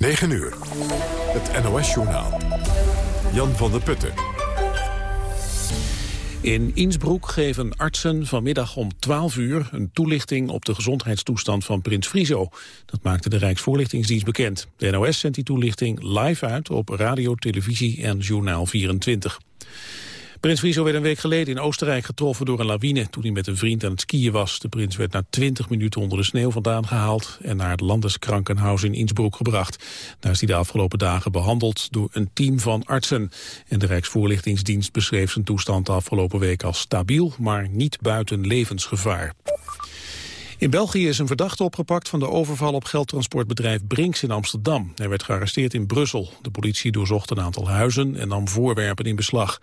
9 uur. Het NOS-journaal. Jan van der Putten. In Innsbruck geven artsen vanmiddag om 12 uur een toelichting op de gezondheidstoestand van prins Friso. Dat maakte de Rijksvoorlichtingsdienst bekend. De NOS zendt die toelichting live uit op radio, televisie en journaal 24. Prins Friso werd een week geleden in Oostenrijk getroffen door een lawine toen hij met een vriend aan het skiën was. De prins werd na 20 minuten onder de sneeuw vandaan gehaald en naar het Landeskrankenhuis in Innsbruck gebracht. Daar is hij de afgelopen dagen behandeld door een team van artsen. En de Rijksvoorlichtingsdienst beschreef zijn toestand de afgelopen week als stabiel, maar niet buiten levensgevaar. In België is een verdachte opgepakt van de overval op geldtransportbedrijf Brinks in Amsterdam. Hij werd gearresteerd in Brussel. De politie doorzocht een aantal huizen en nam voorwerpen in beslag.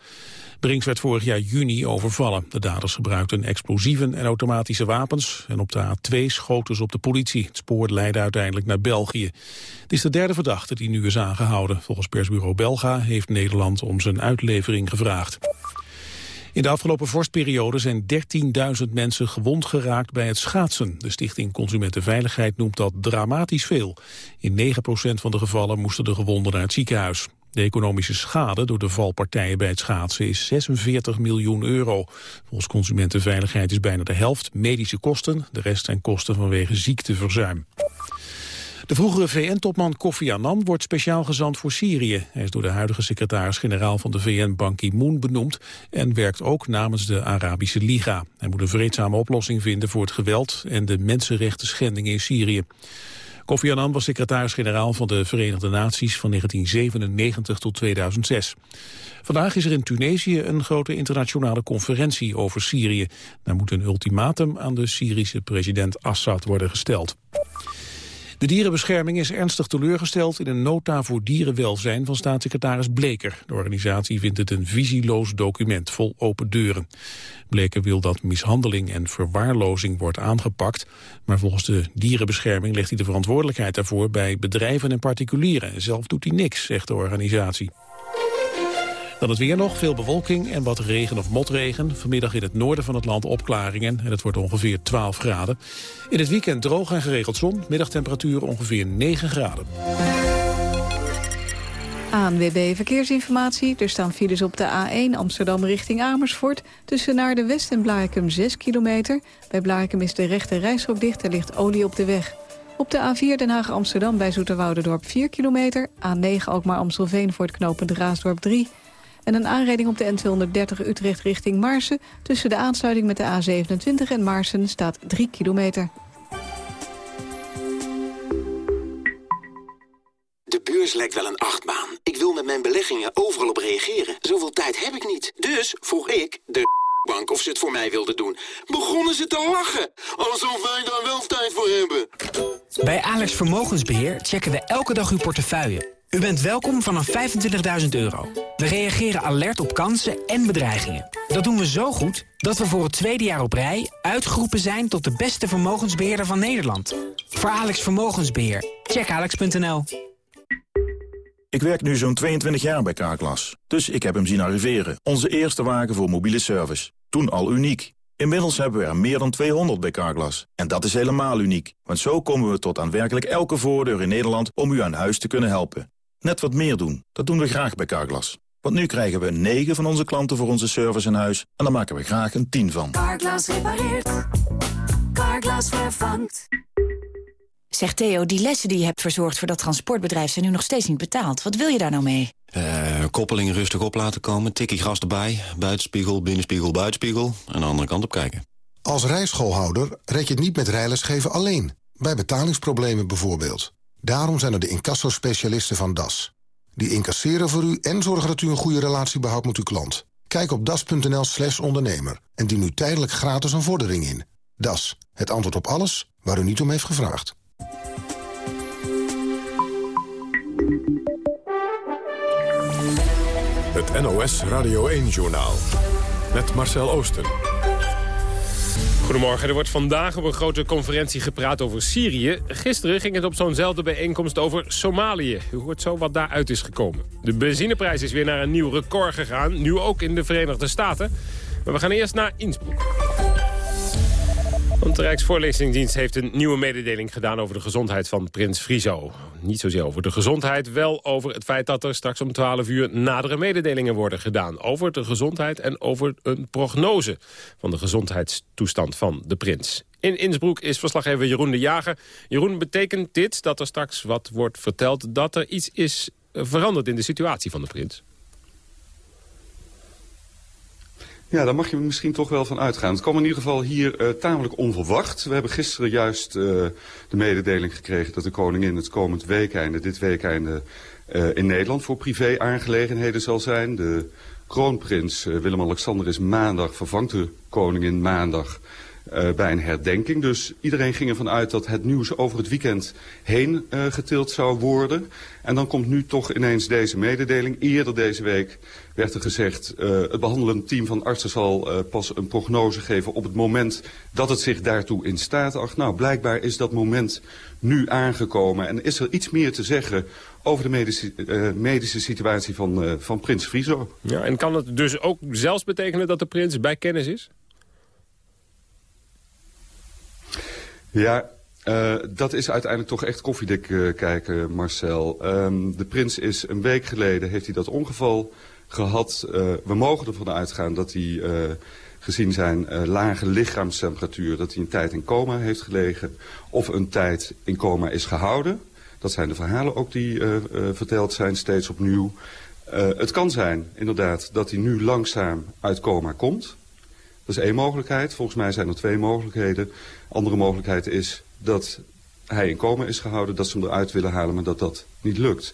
Brinks werd vorig jaar juni overvallen. De daders gebruikten explosieven en automatische wapens. En op de A2 schoten ze op de politie. Het spoor leidde uiteindelijk naar België. Het is de derde verdachte die nu is aangehouden. Volgens persbureau Belga heeft Nederland om zijn uitlevering gevraagd. In de afgelopen vorstperiode zijn 13.000 mensen gewond geraakt bij het schaatsen. De Stichting Consumentenveiligheid noemt dat dramatisch veel. In 9% van de gevallen moesten de gewonden naar het ziekenhuis. De economische schade door de valpartijen bij het schaatsen is 46 miljoen euro. Volgens Consumentenveiligheid is bijna de helft medische kosten. De rest zijn kosten vanwege ziekteverzuim. De vroegere VN-topman Kofi Annan wordt speciaal gezant voor Syrië. Hij is door de huidige secretaris-generaal van de VN Ban Ki-moon benoemd... en werkt ook namens de Arabische Liga. Hij moet een vreedzame oplossing vinden voor het geweld... en de mensenrechten schendingen in Syrië. Kofi Annan was secretaris-generaal van de Verenigde Naties van 1997 tot 2006. Vandaag is er in Tunesië een grote internationale conferentie over Syrië. Daar moet een ultimatum aan de Syrische president Assad worden gesteld. De dierenbescherming is ernstig teleurgesteld in een nota voor dierenwelzijn van staatssecretaris Bleker. De organisatie vindt het een visieloos document vol open deuren. Bleker wil dat mishandeling en verwaarlozing wordt aangepakt, maar volgens de dierenbescherming legt hij de verantwoordelijkheid daarvoor bij bedrijven en particulieren. Zelf doet hij niks, zegt de organisatie. Dan het weer nog, veel bewolking en wat regen of motregen. Vanmiddag in het noorden van het land opklaringen en het wordt ongeveer 12 graden. In het weekend droog en geregeld zon, middagtemperatuur ongeveer 9 graden. ANWB Verkeersinformatie. Er staan files op de A1 Amsterdam richting Amersfoort. Tussen naar de West en Blarikum 6 kilometer. Bij Blarikum is de rechte reishok dicht, er ligt olie op de weg. Op de A4 Den Haag-Amsterdam bij Zoeterwoudendorp 4 kilometer. A9 Alkmaar-Amstelveen voor het knooppunt Raasdorp 3. En een aanrijding op de N230 Utrecht richting Maarsen. Tussen de aansluiting met de A27 en Maarsen staat 3 kilometer. De beurs lijkt wel een achtbaan. Ik wil met mijn beleggingen overal op reageren. Zoveel tijd heb ik niet. Dus vroeg ik de bank of ze het voor mij wilden doen. Begonnen ze te lachen. Alsof wij daar wel tijd voor hebben. Bij Alex Vermogensbeheer checken we elke dag uw portefeuille u bent welkom vanaf 25.000 euro. We reageren alert op kansen en bedreigingen. Dat doen we zo goed dat we voor het tweede jaar op rij... uitgeroepen zijn tot de beste vermogensbeheerder van Nederland. Voor Alex Vermogensbeheer. Check alex.nl. Ik werk nu zo'n 22 jaar bij Carglass. Dus ik heb hem zien arriveren. Onze eerste wagen voor mobiele service. Toen al uniek. Inmiddels hebben we er meer dan 200 bij Carglass. En dat is helemaal uniek. Want zo komen we tot aan werkelijk elke voordeur in Nederland... om u aan huis te kunnen helpen. Net wat meer doen, dat doen we graag bij Carglass. Want nu krijgen we 9 van onze klanten voor onze service in huis... en daar maken we graag een 10 van. Carglass repareert. Carglass vervangt. Zeg Theo, die lessen die je hebt verzorgd voor dat transportbedrijf... zijn nu nog steeds niet betaald. Wat wil je daar nou mee? Uh, koppeling rustig op laten komen, tikkie gras erbij... buitenspiegel, binnenspiegel, buitenspiegel... en de andere kant op kijken. Als rijschoolhouder red je het niet met rijlesgeven alleen. Bij betalingsproblemen bijvoorbeeld. Daarom zijn er de incassospecialisten van DAS. Die incasseren voor u en zorgen dat u een goede relatie behoudt met uw klant. Kijk op das.nl slash ondernemer en dien nu tijdelijk gratis een vordering in. DAS, het antwoord op alles waar u niet om heeft gevraagd. Het NOS Radio 1-journaal met Marcel Oosten. Goedemorgen, er wordt vandaag op een grote conferentie gepraat over Syrië. Gisteren ging het op zo'nzelfde bijeenkomst over Somalië. U hoort zo wat daaruit is gekomen. De benzineprijs is weer naar een nieuw record gegaan, nu ook in de Verenigde Staten. Maar we gaan eerst naar Innsbruck. Want de Rijksvoorlichtingsdienst heeft een nieuwe mededeling gedaan over de gezondheid van prins Friso. Niet zozeer over de gezondheid, wel over het feit dat er straks om 12 uur nadere mededelingen worden gedaan. Over de gezondheid en over een prognose van de gezondheidstoestand van de prins. In Innsbruck is verslaggever Jeroen de Jager. Jeroen, betekent dit dat er straks wat wordt verteld dat er iets is veranderd in de situatie van de prins? Ja, daar mag je misschien toch wel van uitgaan. Het kwam in ieder geval hier uh, tamelijk onverwacht. We hebben gisteren juist uh, de mededeling gekregen dat de koningin het komend weekende, dit weekende, uh, in Nederland voor privé-aangelegenheden zal zijn. De kroonprins Willem-Alexander is maandag, vervangt de koningin maandag uh, bij een herdenking. Dus iedereen ging ervan uit dat het nieuws over het weekend heen uh, getild zou worden. En dan komt nu toch ineens deze mededeling. Eerder deze week werd er gezegd... Uh, het behandelend team van artsen zal pas een prognose geven... op het moment dat het zich daartoe in staat acht. Nou, blijkbaar is dat moment nu aangekomen. En is er iets meer te zeggen over de medische, medische situatie van, van prins Friso. Ja, en kan het dus ook zelfs betekenen dat de prins bij kennis is? Ja, uh, dat is uiteindelijk toch echt koffiedik uh, kijken, Marcel. Um, de prins is een week geleden, heeft hij dat ongeval gehad. Uh, we mogen ervan uitgaan dat hij, gezien zijn lage lichaamstemperatuur... dat hij een tijd in coma heeft gelegen of een tijd in coma is gehouden. Dat zijn de verhalen ook die verteld zijn, steeds opnieuw. het kan zijn, inderdaad, dat hij nu langzaam uit coma komt... Dat is één mogelijkheid. Volgens mij zijn er twee mogelijkheden. Andere mogelijkheid is dat hij in coma is gehouden, dat ze hem eruit willen halen, maar dat dat niet lukt.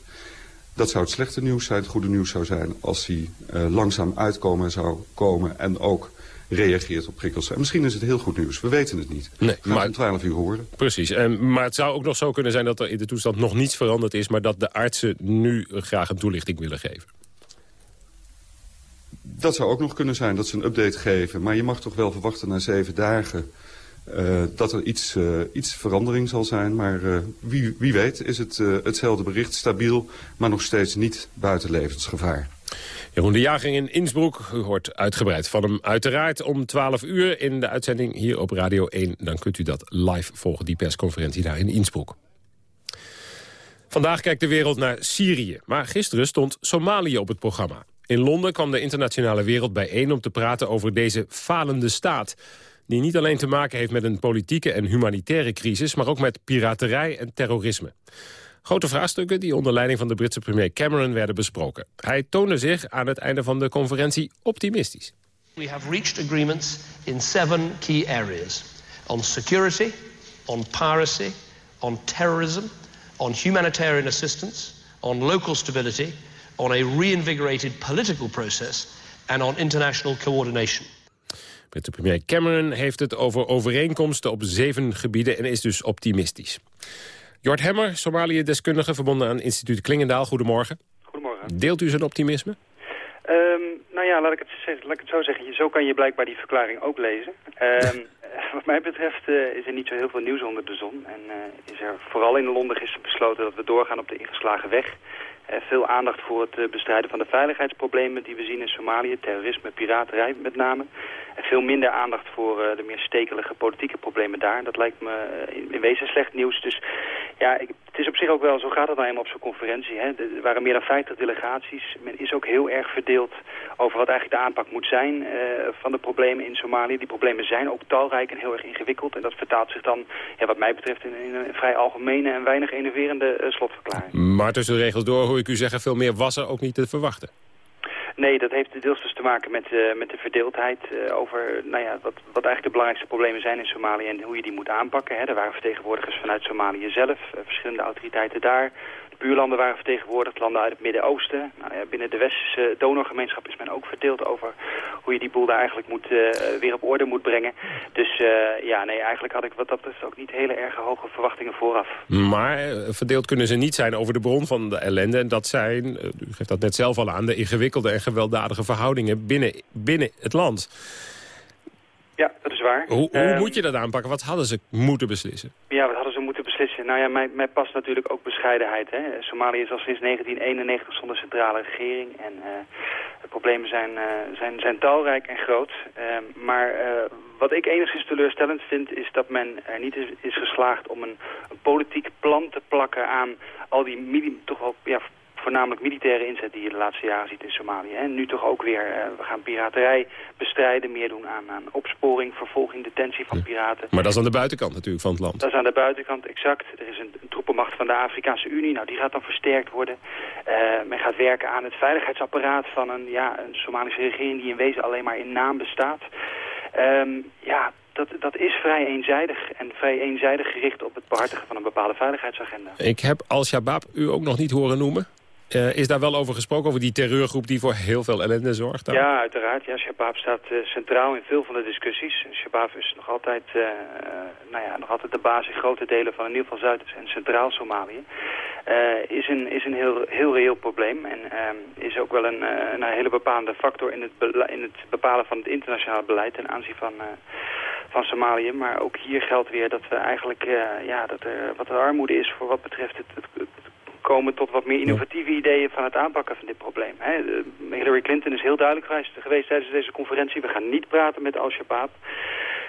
Dat zou het slechte nieuws zijn. Het goede nieuws zou zijn als hij uh, langzaam uitkomen zou komen en ook reageert op prikkels. En misschien is het heel goed nieuws. We weten het niet. Nee, we maar om 12 uur horen. Precies. En, maar het zou ook nog zo kunnen zijn dat er in de toestand nog niets veranderd is... maar dat de artsen nu graag een toelichting willen geven. Dat zou ook nog kunnen zijn dat ze een update geven. Maar je mag toch wel verwachten na zeven dagen... Uh, dat er iets, uh, iets verandering zal zijn. Maar uh, wie, wie weet is het hetzelfde bericht. Stabiel, maar nog steeds niet buiten levensgevaar. Jeroen de Jager in Innsbruck. U hoort uitgebreid van hem uiteraard om 12 uur in de uitzending hier op Radio 1. Dan kunt u dat live volgen, die persconferentie daar in Innsbruck. Vandaag kijkt de wereld naar Syrië. Maar gisteren stond Somalië op het programma. In Londen kwam de internationale wereld bijeen om te praten over deze falende staat. Die niet alleen te maken heeft met een politieke en humanitaire crisis... maar ook met piraterij en terrorisme. Grote vraagstukken die onder leiding van de Britse premier Cameron werden besproken. Hij toonde zich aan het einde van de conferentie optimistisch. We have reached agreements in seven key areas. On security, on piracy, on terrorism, on humanitarian assistance, on local stability on a reinvigorated political process and on international coordination. Britse premier Cameron heeft het over overeenkomsten op zeven gebieden en is dus optimistisch. Jort Hemmer, Somalië-deskundige verbonden aan instituut Klingendaal. Goedemorgen. Goedemorgen. Deelt u zijn optimisme? Um, nou ja, laat ik, het, laat ik het zo zeggen. Zo kan je blijkbaar die verklaring ook lezen. Um, wat mij betreft uh, is er niet zo heel veel nieuws onder de zon. En uh, is er vooral in Londen gisteren besloten dat we doorgaan op de ingeslagen weg. Uh, veel aandacht voor het bestrijden van de veiligheidsproblemen die we zien in Somalië. Terrorisme, piraterij met name. En veel minder aandacht voor de meer stekelige politieke problemen daar. Dat lijkt me in, wezen slecht nieuws. Dus ja, ik, het is op zich ook wel, zo gaat het nou eenmaal op zo'n conferentie. Hè. Er waren meer dan 50 delegaties. Men is ook heel erg verdeeld over wat eigenlijk de aanpak moet zijn uh, van de problemen in Somalië. Die problemen zijn ook talrijk en heel erg ingewikkeld. En dat vertaalt zich dan, ja, wat mij betreft, in, een vrij algemene en weinig innoverende uh, slotverklaring. Maar tussen de regels door hoor ik u zeggen, veel meer was er ook niet te verwachten. Nee, dat heeft deels dus te maken met, uh, met de verdeeldheid uh, over nou ja, wat, wat eigenlijk de belangrijkste problemen zijn in Somalië en hoe je die moet aanpakken. Hè. Er waren vertegenwoordigers vanuit Somalië zelf, uh, verschillende autoriteiten daar buurlanden waren vertegenwoordigd, landen uit het Midden-Oosten. Nou ja, binnen de westerse donorgemeenschap is men ook verdeeld over hoe je die boel daar eigenlijk moet, uh, weer op orde moet brengen. Dus uh, ja, nee, eigenlijk had ik wat dat betreft ook niet hele erg hoge verwachtingen vooraf. Maar uh, verdeeld kunnen ze niet zijn over de bron van de ellende. En dat zijn, u geeft dat net zelf al aan, de ingewikkelde en gewelddadige verhoudingen binnen, binnen het land. Ja, dat is waar. Hoe, hoe um, moet je dat aanpakken? Wat hadden ze moeten beslissen? Ja, wat Nou ja, mij, past natuurlijk ook bescheidenheid. Hè? Somalië is al sinds 1991 zonder centrale regering. En uh, de problemen zijn, uh, zijn, zijn talrijk en groot. Uh, maar wat ik enigszins teleurstellend vind is dat men er niet is, geslaagd om een, politiek plan te plakken aan al die mili- toch wel ja, voornamelijk militaire inzet die je de laatste jaren ziet in Somalië. En nu toch ook weer, eh, we gaan piraterij bestrijden, meer doen aan, aan opsporing, vervolging, detentie van piraten. Maar dat is aan de buitenkant natuurlijk van het land. Dat is aan de buitenkant, exact. Er is een, een troepenmacht van de Afrikaanse Unie. Nou, die gaat dan versterkt worden. Eh, men gaat werken aan het veiligheidsapparaat van een, ja, een Somalische regering... die in wezen alleen maar in naam bestaat. Ehm, ja, dat, dat is vrij eenzijdig. En vrij eenzijdig gericht op het behartigen van een bepaalde veiligheidsagenda. Ik heb Al-Shabaab u ook nog niet horen noemen. Eh, is daar wel over gesproken, over die terreurgroep die voor heel veel ellende zorgt? dan? Ja, uiteraard. Ja, Shabab staat eh, centraal in veel van de discussies. Shabab is nog altijd, eh, nou ja, nog altijd de basis in grote delen van in ieder geval Zuid- en Centraal-Somalië. Is een, is een heel, heel reëel probleem en ehm, is ook wel een, een hele bepalende factor in het, in het bepalen van het internationale beleid ten aanzien van, van Somalië. Maar ook hier geldt weer dat we eigenlijk, ja, dat er wat de armoede is voor wat betreft het, het komen tot wat meer innovatieve ideeën van het aanpakken van dit probleem. Hè. De- Hillary Clinton is heel duidelijk geweest, geweest tijdens deze conferentie. We gaan niet praten met Al-Shabaab.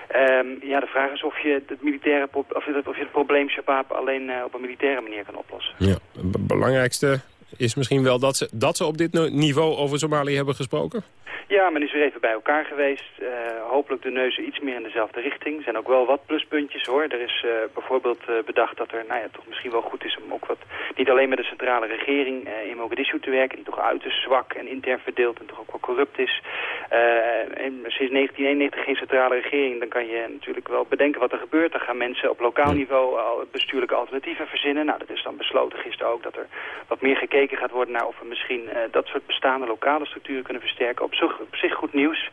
Ehm, ja, de vraag is of je het, militaire, of je het, of je het probleem Shabaab alleen eh, op een militaire manier kan oplossen. Ja. Het belangrijkste is misschien wel dat ze, dat ze op dit niveau over Somalië hebben gesproken. Ja, men is weer even bij elkaar geweest. Eh, hopelijk de neuzen iets meer in dezelfde richting. Er zijn ook wel wat pluspuntjes hoor. Er is eh, bijvoorbeeld eh, bedacht dat er nou ja, toch misschien wel goed is om ook wat... niet alleen met de centrale regering eh, in Mogadishu te werken... die toch uiterst zwak en intern verdeeld en toch ook wel corrupt is. Eh, en sinds 1991 geen centrale regering. Dan kan je natuurlijk wel bedenken wat er gebeurt. Dan gaan mensen op lokaal niveau bestuurlijke alternatieven verzinnen. Nou, dat is dan besloten gisteren ook dat er wat meer gekeken gaat worden naar of we misschien eh, dat soort bestaande lokale structuren kunnen versterken. Op, zich- op zich goed nieuws.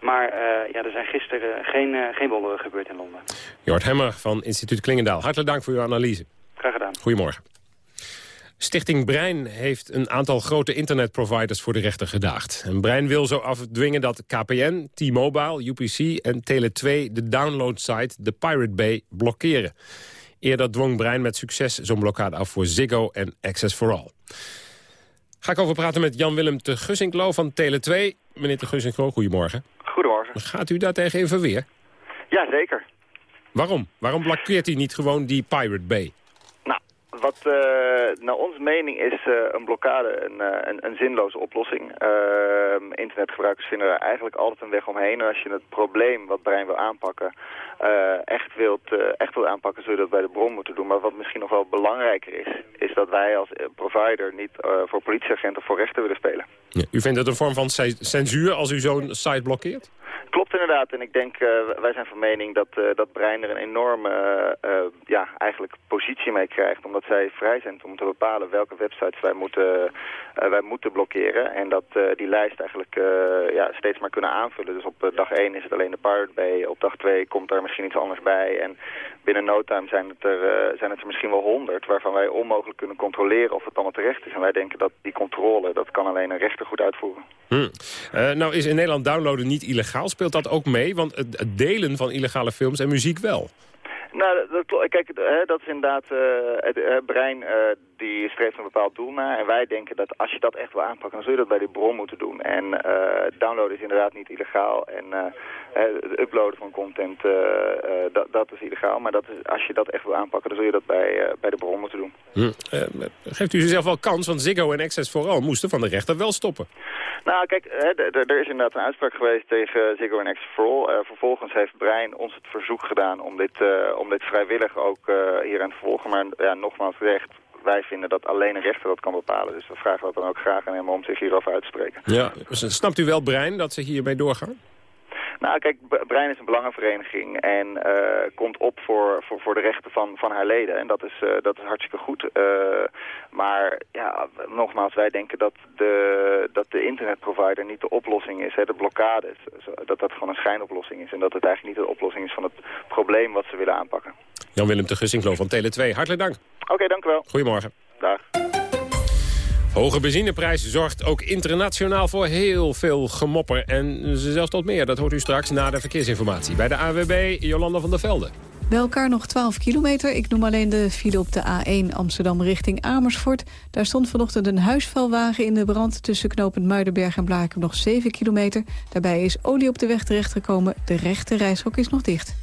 Maar ja, er zijn gisteren geen, geen wonderen gebeurd in Londen. Jort Hemmer van instituut Klingendaal. Hartelijk dank voor uw analyse. Graag gedaan. Goedemorgen. Stichting Brein heeft een aantal grote internetproviders voor de rechter gedaagd. En Brein wil zo afdwingen dat KPN, T-Mobile, UPC en Tele2 de downloadsite de Pirate Bay blokkeren. Eerder dwong Brein met succes zo'n blokkade af voor Ziggo en Access for All. Ga ik over praten met Jan-Willem te Gussinklo van Tele2. Meneer te Gussinklo, goedemorgen. Goedemorgen. Gaat u daar tegen in verweer? Ja, zeker. Waarom? Waarom blokkeert u niet gewoon die Pirate Bay? Wat eh, naar onze mening is eh, een blokkade een, eh, een, een zinloze oplossing. Ehm, internetgebruikers vinden er eigenlijk altijd een weg omheen. En als je het probleem wat Brein wil aanpakken echt, wilt, echt wilt aanpakken, zul je dat bij de bron moeten doen. Maar wat misschien nog wel belangrijker is, is dat wij als provider niet voor politieagenten voor rechter willen spelen. Ja, u vindt het een vorm van ce- censuur als u zo'n site blokkeert? Klopt inderdaad. En ik denk, eh, wij zijn van mening dat, eh, dat Brein er een enorme eh, ja, eigenlijk positie mee krijgt. Omdat zij vrij zijn om te bepalen welke websites wij moeten, wij moeten blokkeren. En dat eh, die lijst eigenlijk eh, ja, steeds maar kunnen aanvullen. Dus op dag 1 is het alleen de Pirate Bay. Op dag 2 komt er misschien iets anders bij. En binnen no time zijn het er, zijn het er misschien wel honderd. Waarvan wij onmogelijk kunnen controleren of het allemaal terecht is. En wij denken dat die controle, dat kan alleen een rechter goed uitvoeren. Hm. Eh, nou is in Nederland downloaden niet illegaal. Speelt dat ook mee? Want het, delen van illegale films en muziek wel. Nou, kijk, dat is inderdaad, eh, het eh, brein eh, die streeft een bepaald doel naar. En wij denken dat als je dat echt wil aanpakken, dan zul je dat bij de bron moeten doen. En eh, downloaden is inderdaad niet illegaal. En eh, het uploaden van content, eh, dat, dat is illegaal. Maar dat is, als je dat echt wil aanpakken, dan zul je dat bij, bij de bron moeten doen. Hm. Geeft u zichzelf wel kans, want Ziggo en Access vooral moesten van de rechter wel stoppen. Nou, kijk, er is inderdaad een uitspraak geweest tegen Ziggo en Access for All. Vervolgens heeft Brein ons het verzoek gedaan om dit, om dit vrijwillig ook hier aan te volgen. Maar ja, nogmaals gezegd, wij vinden dat alleen een rechter dat kan bepalen. Dus we vragen dat dan ook graag aan hem om zich hierover uit te spreken. Ja. Snapt u wel, Brein, dat ze hiermee doorgaan? Nou, kijk, Brein is een belangenvereniging en eh, komt op voor, voor, voor de rechten van, van haar leden. En dat is, eh, dat is hartstikke goed. Eh, maar ja, nogmaals, wij denken dat de, dat de internetprovider niet de oplossing is. Hè, de blokkade, dat dat gewoon een schijnoplossing is. En dat het eigenlijk niet de oplossing is van het probleem wat ze willen aanpakken. Jan-Willem de Gussinklo van Tele2, hartelijk dank. Oké, dank u wel. Goedemorgen. Dag. Hoge benzineprijs zorgt ook internationaal voor heel veel gemopper. En zelfs tot meer, dat hoort u straks na de verkeersinformatie. Bij de AWB, Jolanda van der Velde. Bij elkaar nog 12 kilometer. Ik noem alleen de file op de A1 Amsterdam richting Amersfoort. Daar stond vanochtend een huisvuilwagen in de brand... tussen knooppunt Muidenberg en Blaakem nog 7 kilometer. Daarbij is olie op de weg terechtgekomen. De rechte reishok is nog dicht.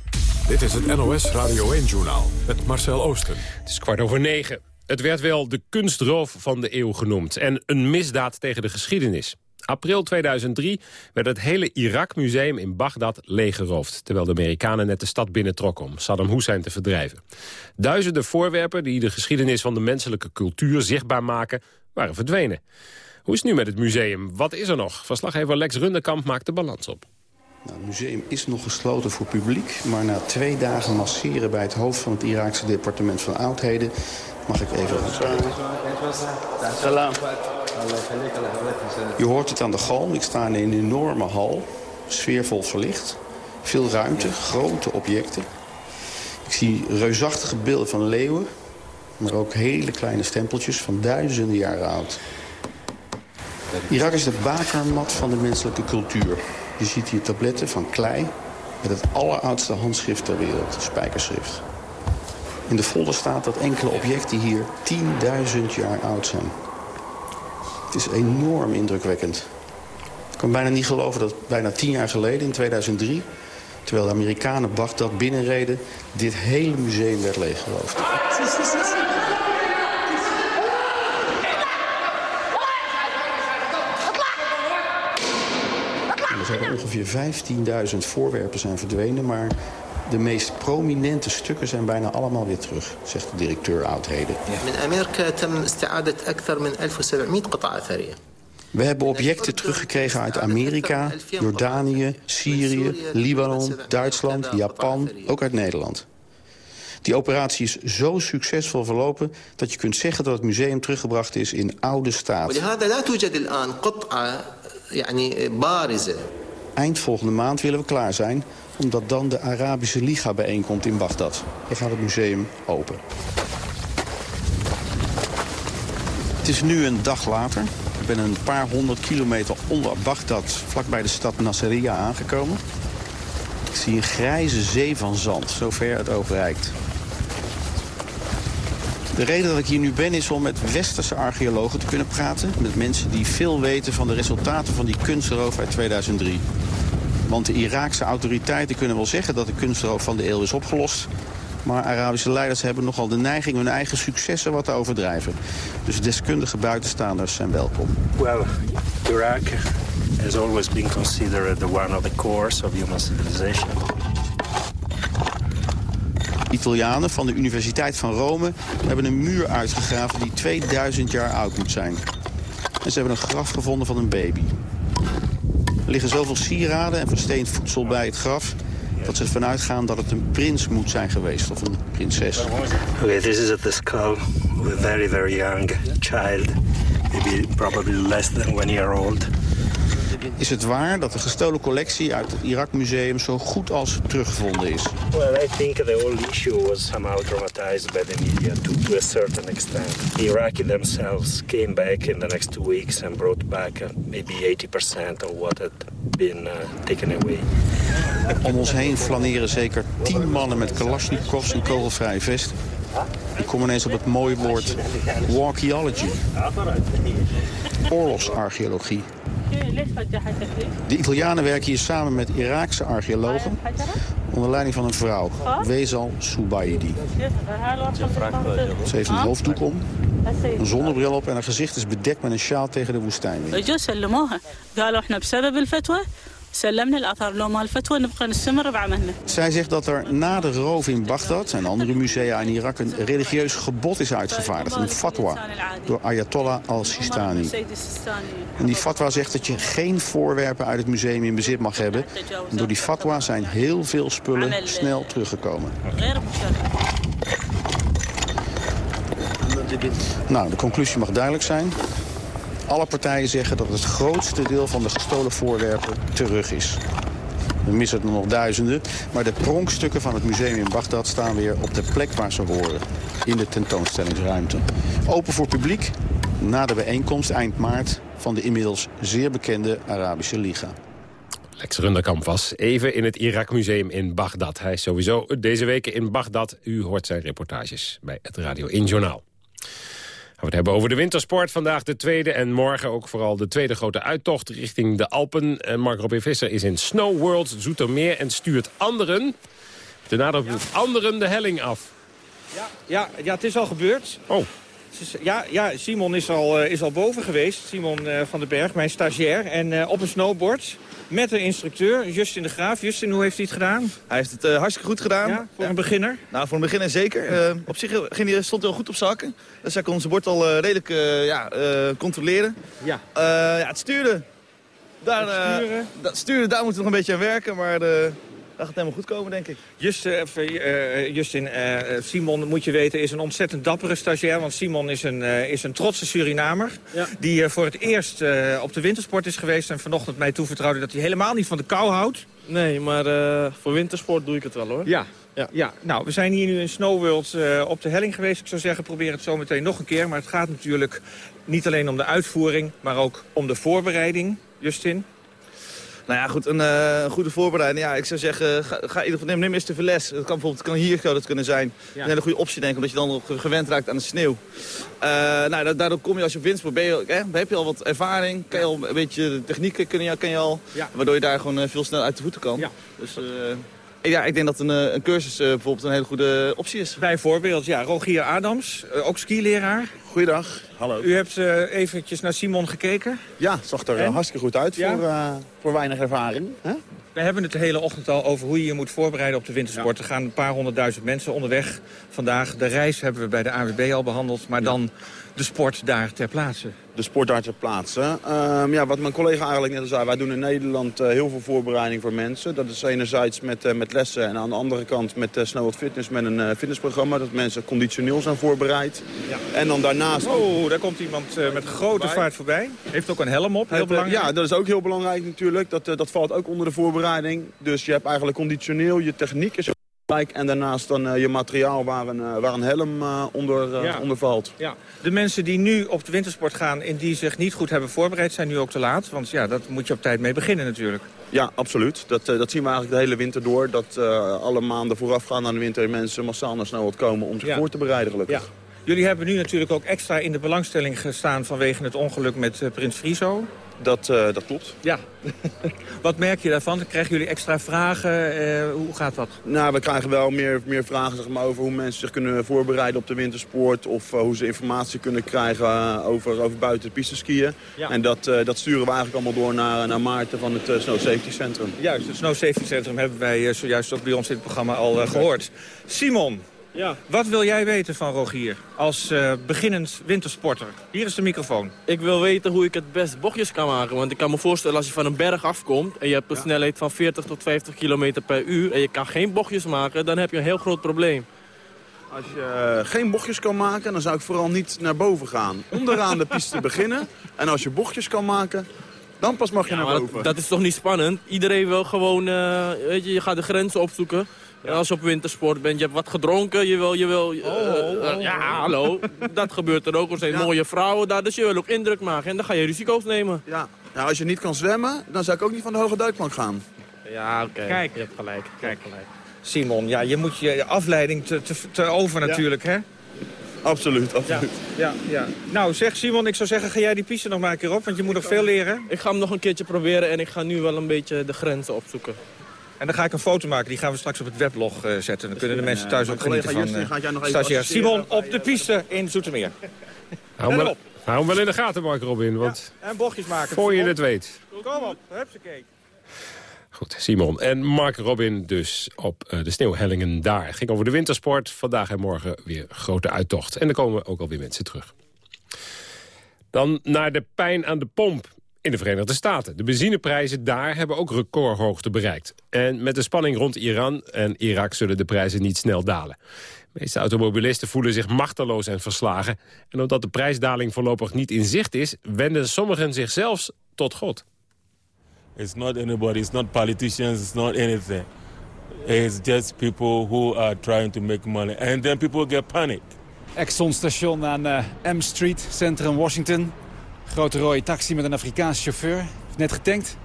Dit is het NOS Radio 1-journaal met Marcel Oosten. Het is kwart over negen. Het werd wel de kunstroof van de eeuw genoemd. En een misdaad tegen de geschiedenis. April 2003 werd het hele Irak-museum in Bagdad leeggeroofd... terwijl de Amerikanen net de stad binnentrokken om Saddam Hussein te verdrijven. Duizenden voorwerpen die de geschiedenis van de menselijke cultuur zichtbaar maken... waren verdwenen. Hoe is het nu met het museum? Wat is er nog? Verslaggever Lex Runderkamp maakt de balans op. Nou, het museum is nog gesloten voor publiek, maar na twee dagen masseren bij het hoofd van het Iraakse departement van oudheden mag ik even Je hoort het aan de galm. Ik sta in een enorme hal, sfeervol verlicht. Veel ruimte, grote objecten. Ik zie reusachtige beelden van leeuwen, maar ook hele kleine stempeltjes van duizenden jaren oud. Irak is de bakermat van de menselijke cultuur. Je ziet hier tabletten van klei met het alleroudste handschrift ter wereld, spijkerschrift. In de folder staat dat enkele objecten hier 10.000 jaar oud zijn. Het is enorm indrukwekkend. Ik kan bijna niet geloven dat bijna tien jaar geleden, in 2003... terwijl de Amerikanen Bagdad binnenreden... dit hele museum werd leeggeroofd. Er zijn ongeveer 15.000 voorwerpen zijn verdwenen... maar de meest prominente stukken zijn bijna allemaal weer terug, zegt de directeur oudheden. We hebben objecten teruggekregen uit Amerika, Jordanië, Syrië, Libanon, Duitsland, Japan, ook uit Nederland. Die operatie is zo succesvol verlopen dat je kunt zeggen dat het museum teruggebracht is in oude staat. Eind volgende maand willen we klaar zijn omdat dan de Arabische Liga bijeenkomt in Bagdad. Dan gaat het museum open. Het is nu een dag later. Ik ben een paar honderd kilometer onder Bagdad, vlakbij de stad Nasiriyah, aangekomen. Ik zie een grijze zee van zand, zover het oog. De reden dat ik hier nu ben is om met westerse archeologen te kunnen praten. Met mensen die veel weten van de resultaten van die kunstroof uit 2003. Want de Iraakse autoriteiten kunnen wel zeggen dat de kunstroof van de eeuw is opgelost. Maar Arabische leiders hebben nogal de neiging hun eigen successen wat te overdrijven. Dus deskundige buitenstaanders zijn welkom. Well, Iraq has always been considered the one of the cores of human civilization. Italianen van de Universiteit van Rome hebben een muur uitgegraven die 2000 jaar oud moet zijn. En ze hebben een graf gevonden van een baby. Er liggen zoveel sieraden en versteend voedsel bij het graf... dat ze ervan uitgaan dat het een prins moet zijn geweest, of een prinses. Okay, this is at skull of a very, very young child. Maybe probably less than one year old. Is het waar dat de gestolen collectie uit het Irak-museum zo goed als teruggevonden is? Well, I think the whole issue was somehow traumatized by the media to, to a certain extent. The Iraqi themselves came back in the next two weeks and brought back uh, maybe 80% of what had been uh, taken away. Om ons heen flaneren zeker tien mannen met kalasjnikovs en kogelvrije vest. Ik kom ineens op het mooie woord walkiology. Oorlogsarcheologie. De Italianen werken hier samen met Iraakse archeologen... onder leiding van een vrouw, Wezal Soubaidi. Ze heeft een hoofddoek om, een zonnebril op... en haar gezicht is bedekt met een sjaal tegen de woestijnwind. Zij zegt dat er na de roof in Bagdad en andere musea in Irak... een religieus gebod is uitgevaardigd, een fatwa, door Ayatollah al-Sistani. En die fatwa zegt dat je geen voorwerpen uit het museum in bezit mag hebben. En door die fatwa zijn heel veel spullen snel teruggekomen. Nou, de conclusie mag duidelijk zijn. Alle partijen zeggen dat het grootste deel van de gestolen voorwerpen terug is. We missen er nog duizenden, maar de pronkstukken van het museum in Bagdad staan weer op de plek waar ze horen. In de tentoonstellingsruimte. Open voor publiek na de bijeenkomst eind maart van de inmiddels zeer bekende Arabische Liga. Lex Runderkamp was even in het Irak Museum in Bagdad. Hij is sowieso deze weken in Bagdad. U hoort zijn reportages bij het Radio 1 Journaal. We het hebben over de wintersport. Vandaag de tweede en morgen ook vooral de tweede grote uittocht richting de Alpen. En Mark Robin Visser is in Snow World Zoetermeer en stuurt anderen, de nadruk anderen, de helling af. Ja, ja, ja, het is al gebeurd. Oh. Ja, ja, Simon is al, is al boven geweest. Simon van den Berg, mijn stagiair. En op een snowboard met een instructeur, Justin de Graaf. Justin, hoe heeft hij het gedaan? Hij heeft het uh, hartstikke goed gedaan. Ja, voor een beginner? Nou, voor een beginner zeker. Uh, op zich ging hij, stond hij al goed op zakken. Dus hij kon zijn bord al uh, redelijk ja, controleren. Ja. ja, het sturen. Daar, het sturen. dat sturen, daar moeten we nog een beetje aan werken. Maar dat gaat helemaal goed komen, denk ik. Just, uh, uh, Justin, uh, Simon, moet je weten, is een ontzettend dappere stagiair. Want Simon is een, is een trotse Surinamer. Ja. Die voor het eerst op de wintersport is geweest. En vanochtend mij toevertrouwde dat hij helemaal niet van de kou houdt. Nee, maar voor wintersport doe ik het wel, hoor. Ja. Ja. ja, nou, we zijn hier nu in Snow World op de helling geweest. Ik zou zeggen, probeer het zo meteen nog een keer. Maar het gaat natuurlijk niet alleen om de uitvoering, maar ook om de voorbereiding. Justin? Nou ja, goed, een, uh, goede voorbereiding. Ja, ik zou zeggen, ga, ga in ieder geval, neem, neem eens even les. Dat kan bijvoorbeeld kan hier zou dat kunnen zijn. Ja. Een hele goede optie, denk ik, omdat je dan gewend raakt aan de sneeuw. Uh, nou, daardoor kom je als je op wintersport, ben je, heb je al wat ervaring. Kan je al een beetje de technieken kun je, ken je al. Ja. Waardoor je daar gewoon uh, veel sneller uit de voeten kan. Ja. Dus, ja, ik denk dat een, een cursus bijvoorbeeld een hele goede optie is. Bijvoorbeeld, ja, Rogier Adams, ook skileraar. Goeiedag, hallo. U hebt uh, eventjes naar Simon gekeken? Ja, het zag er en? hartstikke goed uit ja? voor, uh, voor weinig ervaring. Hè? We hebben het de hele ochtend al over hoe je je moet voorbereiden op de wintersport. Ja. Er gaan een paar honderdduizend mensen onderweg vandaag. De reis hebben we bij de AWB al behandeld, maar dan de sport daar ter plaatse. De sport daar ter plaatse. Um, ja, wat mijn collega eigenlijk net al zei, wij doen in Nederland uh, heel veel voorbereiding voor mensen. Dat is enerzijds met, uh, met lessen en aan de andere kant met uh, Snow Fitness met een fitnessprogramma. Dat mensen conditioneel zijn voorbereid. Ja. En dan daarnaast... Oh, daar komt iemand met grote voorbij. vaart voorbij. Heeft ook een helm op, heel belangrijk. Ja, dat is ook heel belangrijk natuurlijk. Dat, dat valt ook onder de voorbereiding. Dus je hebt eigenlijk conditioneel, je techniek is en daarnaast dan uh, je materiaal waar een, waar een helm uh, onder, ja. onder valt. Ja. De mensen die nu op de wintersport gaan en die zich niet goed hebben voorbereid... zijn nu ook te laat, want ja, dat moet je op tijd mee beginnen natuurlijk. Ja, absoluut. Dat, dat zien we eigenlijk de hele winter door. Dat alle maanden voorafgaan aan de winter mensen massaal naar Snowboard komen om zich ja. voor te bereiden gelukkig. Ja. Jullie hebben nu natuurlijk ook extra in de belangstelling gestaan vanwege het ongeluk met Prins Friso. Dat, uh, dat klopt. Ja. Wat merk je daarvan? Krijgen jullie extra vragen? Uh, hoe gaat dat? Nou, we krijgen wel meer, meer vragen zeg maar, over hoe mensen zich kunnen voorbereiden op de wintersport. Of uh, hoe ze informatie kunnen krijgen over, over buiten de piste skiën. Ja. En dat, dat sturen we eigenlijk allemaal door naar, naar Maarten van het Snow Safety Centrum. Juist, het Snow Safety Centrum hebben wij zojuist ook bij ons in het programma al gehoord. Simon, ja. Wat wil jij weten van Rogier als uh, beginnend wintersporter? Hier is de microfoon. Ik wil weten hoe ik het best bochtjes kan maken. Want ik kan me voorstellen als je van een berg afkomt... en je hebt een ja. snelheid van 40 tot 50 km per uur... en je kan geen bochtjes maken, dan heb je een heel groot probleem. Als je uh, geen bochtjes kan maken, dan zou ik vooral niet naar boven gaan. Onderaan de piste beginnen. En als je bochtjes kan maken, dan pas mag je ja, naar boven. Dat, dat, is toch niet spannend? Iedereen wil gewoon, uh, weet je, je gaat de grenzen opzoeken. Ja. Als je op wintersport bent, je hebt wat gedronken, je wil... Je wil uh, oh, oh, ja, hallo, dat gebeurt er ook. Er zijn ja. mooie vrouwen daar, dus je wil ook indruk maken. En dan ga je risico's nemen. Ja. ja, als je niet kan zwemmen, dan zou ik ook niet van de hoge duikplank gaan. Ja, oké. Okay. Je hebt gelijk. Kijk, gelijk. Simon, ja, je moet je afleiding te, te, te over natuurlijk, hè? Absoluut, absoluut. Ja, ja, ja. Nou, zeg Simon, ik zou zeggen, ga jij die piste nog maar een keer op, want je moet nog veel leren. Ik ga hem nog een keertje proberen en ik ga nu wel een beetje de grenzen opzoeken. En dan ga ik een foto maken, die gaan we straks op het weblog uh, zetten. Dan kunnen de mensen thuis ook genieten van stagiair Simon op de piste in Zoetermeer. Hou hem, wel, hou hem wel in de gaten, Mark Robin, want ja, en bochtjes maken. voor je het weet. Kom op, hupsakee. Goed, Simon en Mark Robin dus op de sneeuwhellingen daar. Ging over de wintersport, vandaag en morgen weer grote uittocht. En er komen ook alweer mensen terug. Dan naar de pijn aan de pomp in de Verenigde Staten. De benzineprijzen daar hebben ook recordhoogte bereikt. En met de spanning rond Iran en Irak zullen de prijzen niet snel dalen. De meeste automobilisten voelen zich machteloos en verslagen. En omdat de prijsdaling voorlopig niet in zicht is... wenden sommigen zich zelfs tot God. It's not anybody, it's not politicians, it's not anything. It's just people who are trying to make money. And then people get panic. Exxon station aan uh, M Street, centrum Washington. Grote rode taxi met een Afrikaanse chauffeur. Heeft net getankt.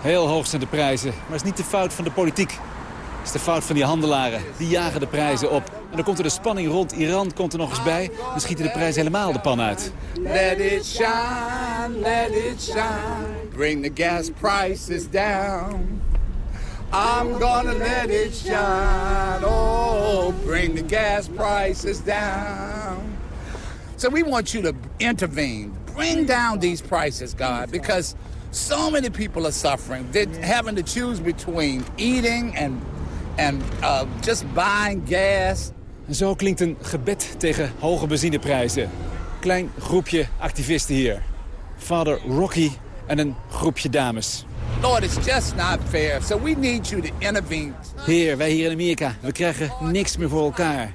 Heel hoog zijn de prijzen, maar het is niet de fout van de politiek. Het is de fout van die handelaren. Die jagen de prijzen op. En dan komt er de spanning rond Iran komt er nog eens bij. Dan schieten de prijzen helemaal de pan uit. Let it shine, let it shine. Bring the gas prices down. I'm gonna let it shine. Oh, bring the gas prices down. So we want you to intervene. Bring down these prices, God, because so many people are suffering. They're having to choose between eating and, and uh, just buying gas. En zo klinkt een gebed tegen hoge benzineprijzen. Klein groepje activisten hier. Vader Rocky en een groepje dames. Lord, it's just not fair. So we need you to intervene. Heer, wij hier in Amerika, we krijgen niks meer voor elkaar.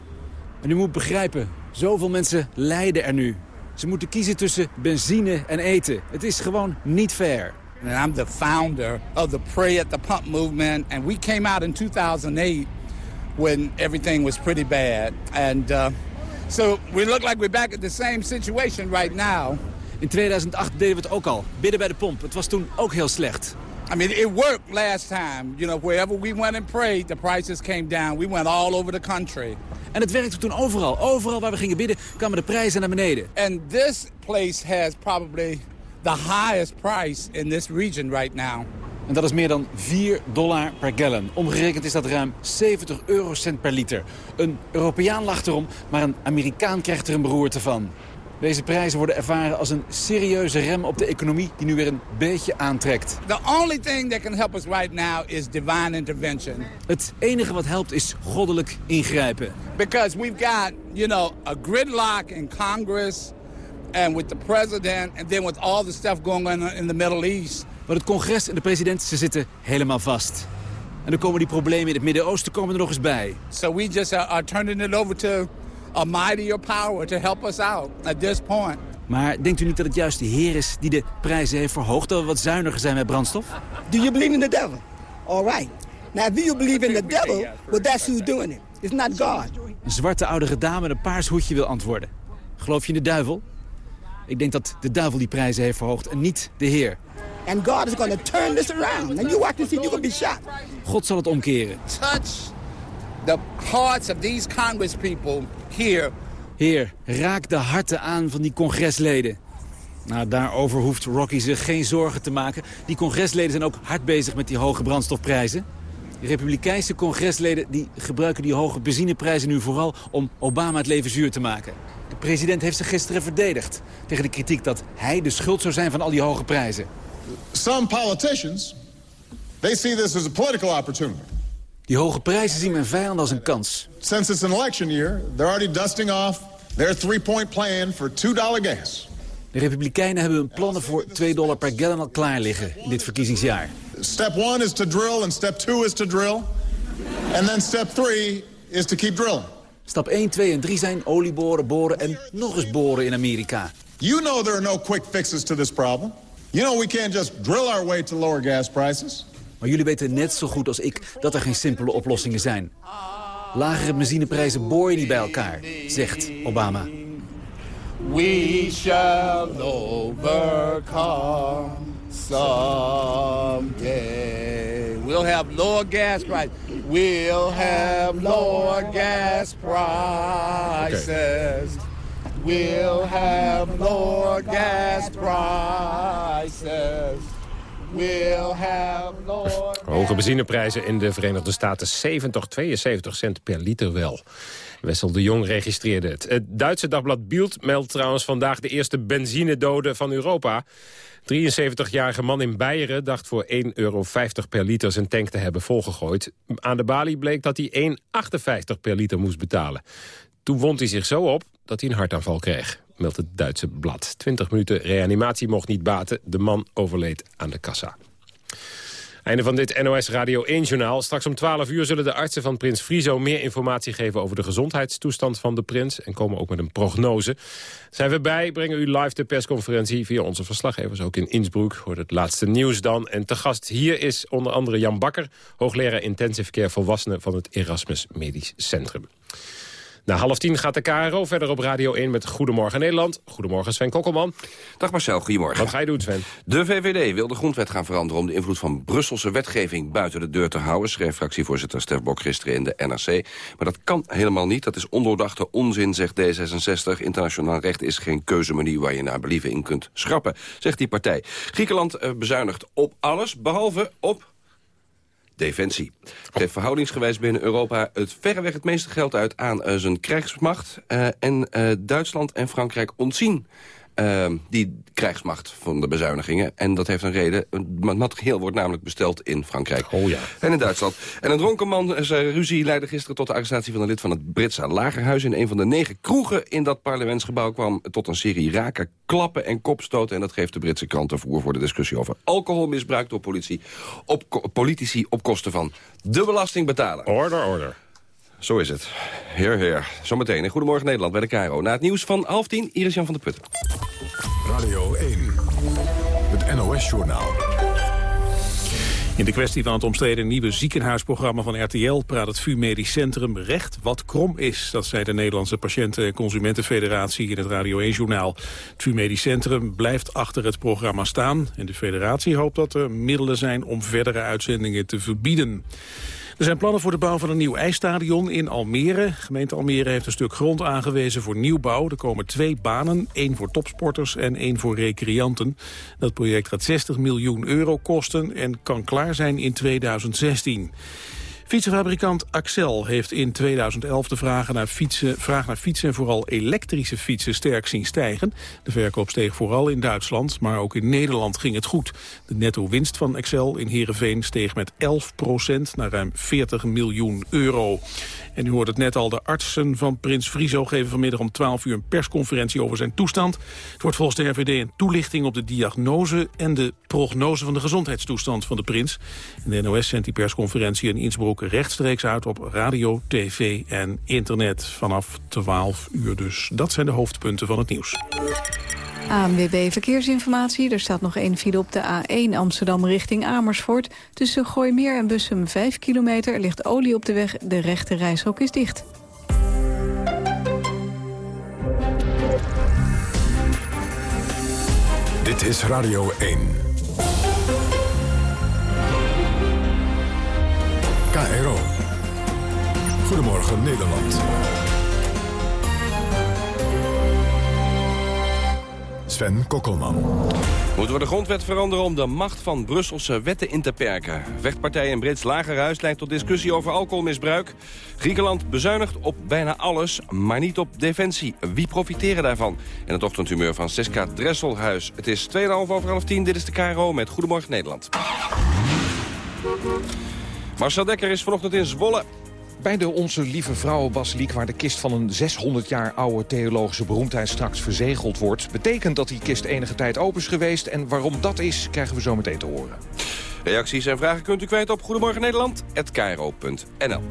En u moet begrijpen, zoveel mensen lijden er nu. Ze moeten kiezen tussen benzine en eten. Het is gewoon niet fair. And I'm the founder of the Pray at the Pump movement. And we came out in 2008 when everything was pretty bad. And uh, so we look like we're back at the same situation right now. In 2008 deden we het ook al, bidden bij de pomp. Het was toen ook heel slecht. I mean, it worked last time. You know, wherever we went and prayed, the prices came down. We went all over the country. En het werkte toen overal. Overal waar we gingen bidden, kwamen de prijzen naar beneden. And this place has probably the highest price in this region right now. En dat is meer dan 4 dollar per gallon. Omgerekend is dat ruim 70 eurocent per liter. Een Europeaan lacht erom, maar een Amerikaan krijgt er een beroerte van. Deze prijzen worden ervaren als een serieuze rem op de economie die nu weer een beetje aantrekt. The only thing that can help us right now is divine intervention. Het enige wat helpt is goddelijk ingrijpen. Because we've got, you know, a gridlock in Congress and with the president and then with all the stuff going on in the Middle East. Want het congres en de president, ze zitten helemaal vast. En dan komen die problemen in het Midden-Oosten komen er nog eens bij. So we just are turning it over to a mightier power to help us out at this point. Maar denkt u niet dat het juist de Heer is die de prijzen heeft verhoogd... dat we wat zuiniger zijn met brandstof? Do you believe in the devil? All right. Now, if you believe in the devil, well, that's who's doing it. It's not God. Een zwarte oudere dame met een paars hoedje wil antwoorden. Geloof je in de duivel? Ik denk dat de duivel die prijzen heeft verhoogd en niet de Heer. And God is going to turn this around. And you watch and see you're going to be shot. God zal het omkeren. Touch the hearts of these Congress people here. Heer, raak de harten aan van die congresleden. Nou, daarover hoeft Rocky zich geen zorgen te maken. Die congresleden zijn ook hard bezig met die hoge brandstofprijzen. De republikeinse congresleden die gebruiken die hoge benzineprijzen nu vooral om Obama het leven zuur te maken. De president heeft zich gisteren verdedigd tegen de kritiek dat hij de schuld zou zijn van al die hoge prijzen. Some politicians, they see this as a political opportunity. Die hoge prijzen zien mijn vijand als een kans. Since it's an election year, they're already dusting off their three-point plan for $2 gas. De Republikeinen hebben hun plannen voor 2 dollar per gallon al klaar liggen in dit verkiezingsjaar. Step one is to drill and step two is to drill. And then step three is to keep drilling. Stap 1, 2 en 3 zijn olie boren, boren en nog eens boren in Amerika. You know there are no quick fixes to this problem. You know we can't just drill our way to lower gas prices. Maar jullie weten net zo goed als ik dat er geen simpele oplossingen zijn. Lagere benzineprijzen boor je niet bij elkaar, zegt Obama. We shall overcome someday. We'll have lower gas prices. We'll have lower gas prices. We'll have lower gas prices. We'll have lower... Hoge benzineprijzen in de Verenigde Staten 70, 72 cent per liter wel. Wessel de Jong registreerde het. Het Duitse dagblad Bild meldt trouwens vandaag de eerste benzinedoden van Europa. 73-jarige man in Beieren dacht voor 1,50 euro per liter zijn tank te hebben volgegooid. Aan de balie bleek dat hij 1,58 per liter moest betalen. Toen wond hij zich zo op dat hij een hartaanval kreeg, meldt het Duitse blad. 20 minuten reanimatie mocht niet baten. De man overleed aan de kassa. Einde van dit NOS Radio 1-journaal. Straks om 12 uur zullen de artsen van prins Friso meer informatie geven over de gezondheidstoestand van de prins. En komen ook met een prognose. Zijn we bij, brengen u live de persconferentie via onze verslaggevers. Ook in Innsbruck hoort het laatste nieuws dan. En te gast hier is onder andere Jan Bakker, hoogleraar intensive care volwassenen van het Erasmus Medisch Centrum. Na half tien gaat de KRO verder op Radio 1 met Goedemorgen Nederland. Goedemorgen Sven Kokkelman. Dag Marcel, goedemorgen. Wat ga je doen Sven? De VVD wil de grondwet gaan veranderen om de invloed van Brusselse wetgeving buiten de deur te houden, schreef fractievoorzitter Stef Bok gisteren in de NRC. Maar dat kan helemaal niet. Dat is ondoordachte onzin, zegt D66. Internationaal recht is geen keuzemenu waar je naar believen in kunt schrappen, zegt die partij. Griekenland eh, bezuinigt op alles, behalve op defensie. Geeft verhoudingsgewijs binnen Europa het verreweg het meeste geld uit aan uh, zijn krijgsmacht. Uh, en uh, Duitsland en Frankrijk ontzien uh, die krijgsmacht van de bezuinigingen. En dat heeft een reden. Het materieel wordt namelijk besteld in Frankrijk. Oh ja. En in Duitsland. En een dronken man, zijn ruzie leidde gisteren tot de arrestatie van een lid van het Britse lagerhuis. In een van de negen kroegen in dat parlementsgebouw kwam tot een serie raken, klappen en kopstoten. En dat geeft de Britse kranten voer voor de discussie over alcoholmisbruik door politie op, politici op kosten van de belastingbetaler. Order, order. Zo is het. Heer, heer. Zometeen in Goedemorgen Nederland bij de Cairo. Na het nieuws van half tien, Iris Jan van der Putten. Radio 1, het NOS-journaal. In de kwestie van het omstreden nieuwe ziekenhuisprogramma van RTL... praat het VU Medisch Centrum recht wat krom is. Dat zei de Nederlandse Patiënten- en Consumentenfederatie in het Radio 1-journaal. Het VU Medisch Centrum blijft achter het programma staan... en de federatie hoopt dat er middelen zijn om verdere uitzendingen te verbieden. Er zijn plannen voor de bouw van een nieuw ijsstadion in Almere. Gemeente Almere heeft een stuk grond aangewezen voor nieuwbouw. Er komen twee banen, één voor topsporters en één voor recreanten. Dat project gaat 60 miljoen euro kosten en kan klaar zijn in 2016. Fietsenfabrikant Axel heeft in 2011 de vraag naar, fietsen, vraag naar fietsen... en vooral elektrische fietsen sterk zien stijgen. De verkoop steeg vooral in Duitsland, maar ook in Nederland ging het goed. De netto winst van Axel in Heerenveen steeg met 11% naar ruim 40 miljoen euro. En u hoort het net al, de artsen van Prins Friso geven vanmiddag om 12 uur een persconferentie over zijn toestand. Het wordt volgens de RVD een toelichting op de diagnose en de prognose van de gezondheidstoestand van de prins. En de NOS zendt die persconferentie in Innsbruck rechtstreeks uit op radio, tv en internet vanaf 12 uur dus. Dat zijn de hoofdpunten van het nieuws. ANWB Verkeersinformatie. Er staat nog één file op de A1 Amsterdam richting Amersfoort. Tussen Gooimeer en Bussum 5 kilometer. Er ligt olie op de weg. De rechte reishok is dicht. Dit is Radio 1. KRO. Goedemorgen Nederland. Sven Kokkelman. Moeten we de grondwet veranderen om de macht van Brusselse wetten in te perken? Vechtpartij in Brits Lagerhuis leidt tot discussie over alcoholmisbruik. Griekenland bezuinigt op bijna alles, maar niet op defensie. Wie profiteren daarvan? En het ochtendhumeur van Siska Dresselhuis. Het is 2,5 over half 10. Dit is de KRO met Goedemorgen Nederland. Marcel Dekker is vanochtend in Zwolle. Bij de Onze Lieve Vrouwenbasiliek, waar de kist van een 600 jaar oude theologische beroemdheid straks verzegeld wordt... betekent dat die kist enige tijd open is geweest. En waarom dat is, krijgen we zo meteen te horen. Reacties en vragen kunt u kwijt op Goedemorgen Nederland@kro.nl.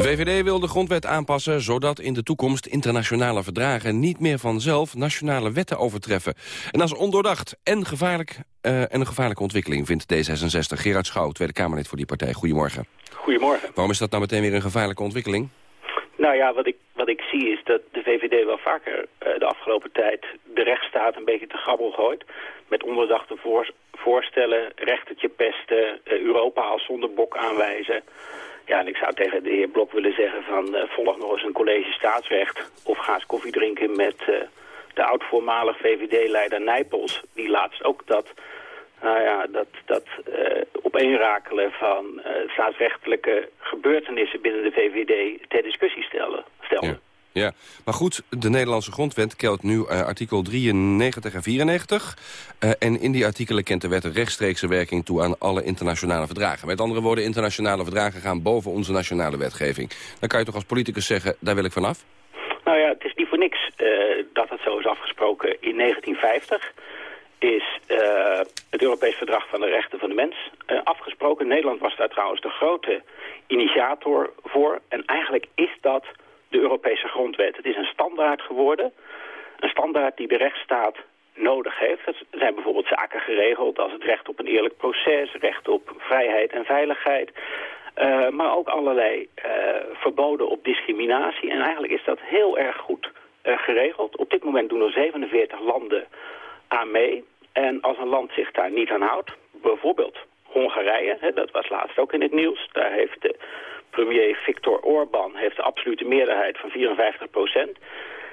De VVD wil de grondwet aanpassen zodat in de toekomst internationale verdragen niet meer vanzelf nationale wetten overtreffen. En dat is ondoordacht en, gevaarlijk, uh, en een gevaarlijke ontwikkeling, vindt D66. Gerard Schouw, Tweede Kamerlid voor die partij. Goedemorgen. Goedemorgen. Waarom is dat nou meteen weer een gevaarlijke ontwikkeling? Nou ja, wat ik, wat ik zie is dat de VVD wel vaker uh, de afgelopen tijd de rechtsstaat een beetje te grabbel gooit. Met onderdachte voor, voorstellen, rechtertje pesten, uh, Europa als zonderbok aanwijzen. Ja, en ik zou tegen de heer Blok willen zeggen van uh, volg nog eens een college staatsrecht. Of ga eens koffie drinken met uh, de oud-voormalig VVD-leider Nijpels. Die laatst ook dat, nou ja, dat, dat uh, opeenrakelen van staatsrechtelijke gebeurtenissen binnen de VVD ter discussie stelde. stelde. Ja, maar goed, de Nederlandse grondwet kelt nu uh, artikel 93 en 94. Uh, en in die artikelen kent de wet een rechtstreekse werking toe aan alle internationale verdragen. Met andere woorden, internationale verdragen gaan boven onze nationale wetgeving. Dan kan je toch als politicus zeggen, daar wil ik vanaf? Nou ja, het is niet voor niks uh, dat het zo is afgesproken. In 1950 is het Europees Verdrag van de Rechten van de Mens afgesproken. Nederland was daar trouwens de grote initiator voor. En eigenlijk is dat de Europese grondwet. Het is een standaard geworden. Een standaard die de rechtsstaat nodig heeft. Er zijn bijvoorbeeld zaken geregeld als het recht op een eerlijk proces, recht op vrijheid en veiligheid. Uh, maar ook allerlei uh, verboden op discriminatie. En eigenlijk is dat heel erg goed uh, geregeld. Op dit moment doen er 47 landen aan mee. En als een land zich daar niet aan houdt, bijvoorbeeld Hongarije, hè, dat was laatst ook in het nieuws. Daar heeft de premier Viktor Orban heeft de absolute meerderheid van 54 procent.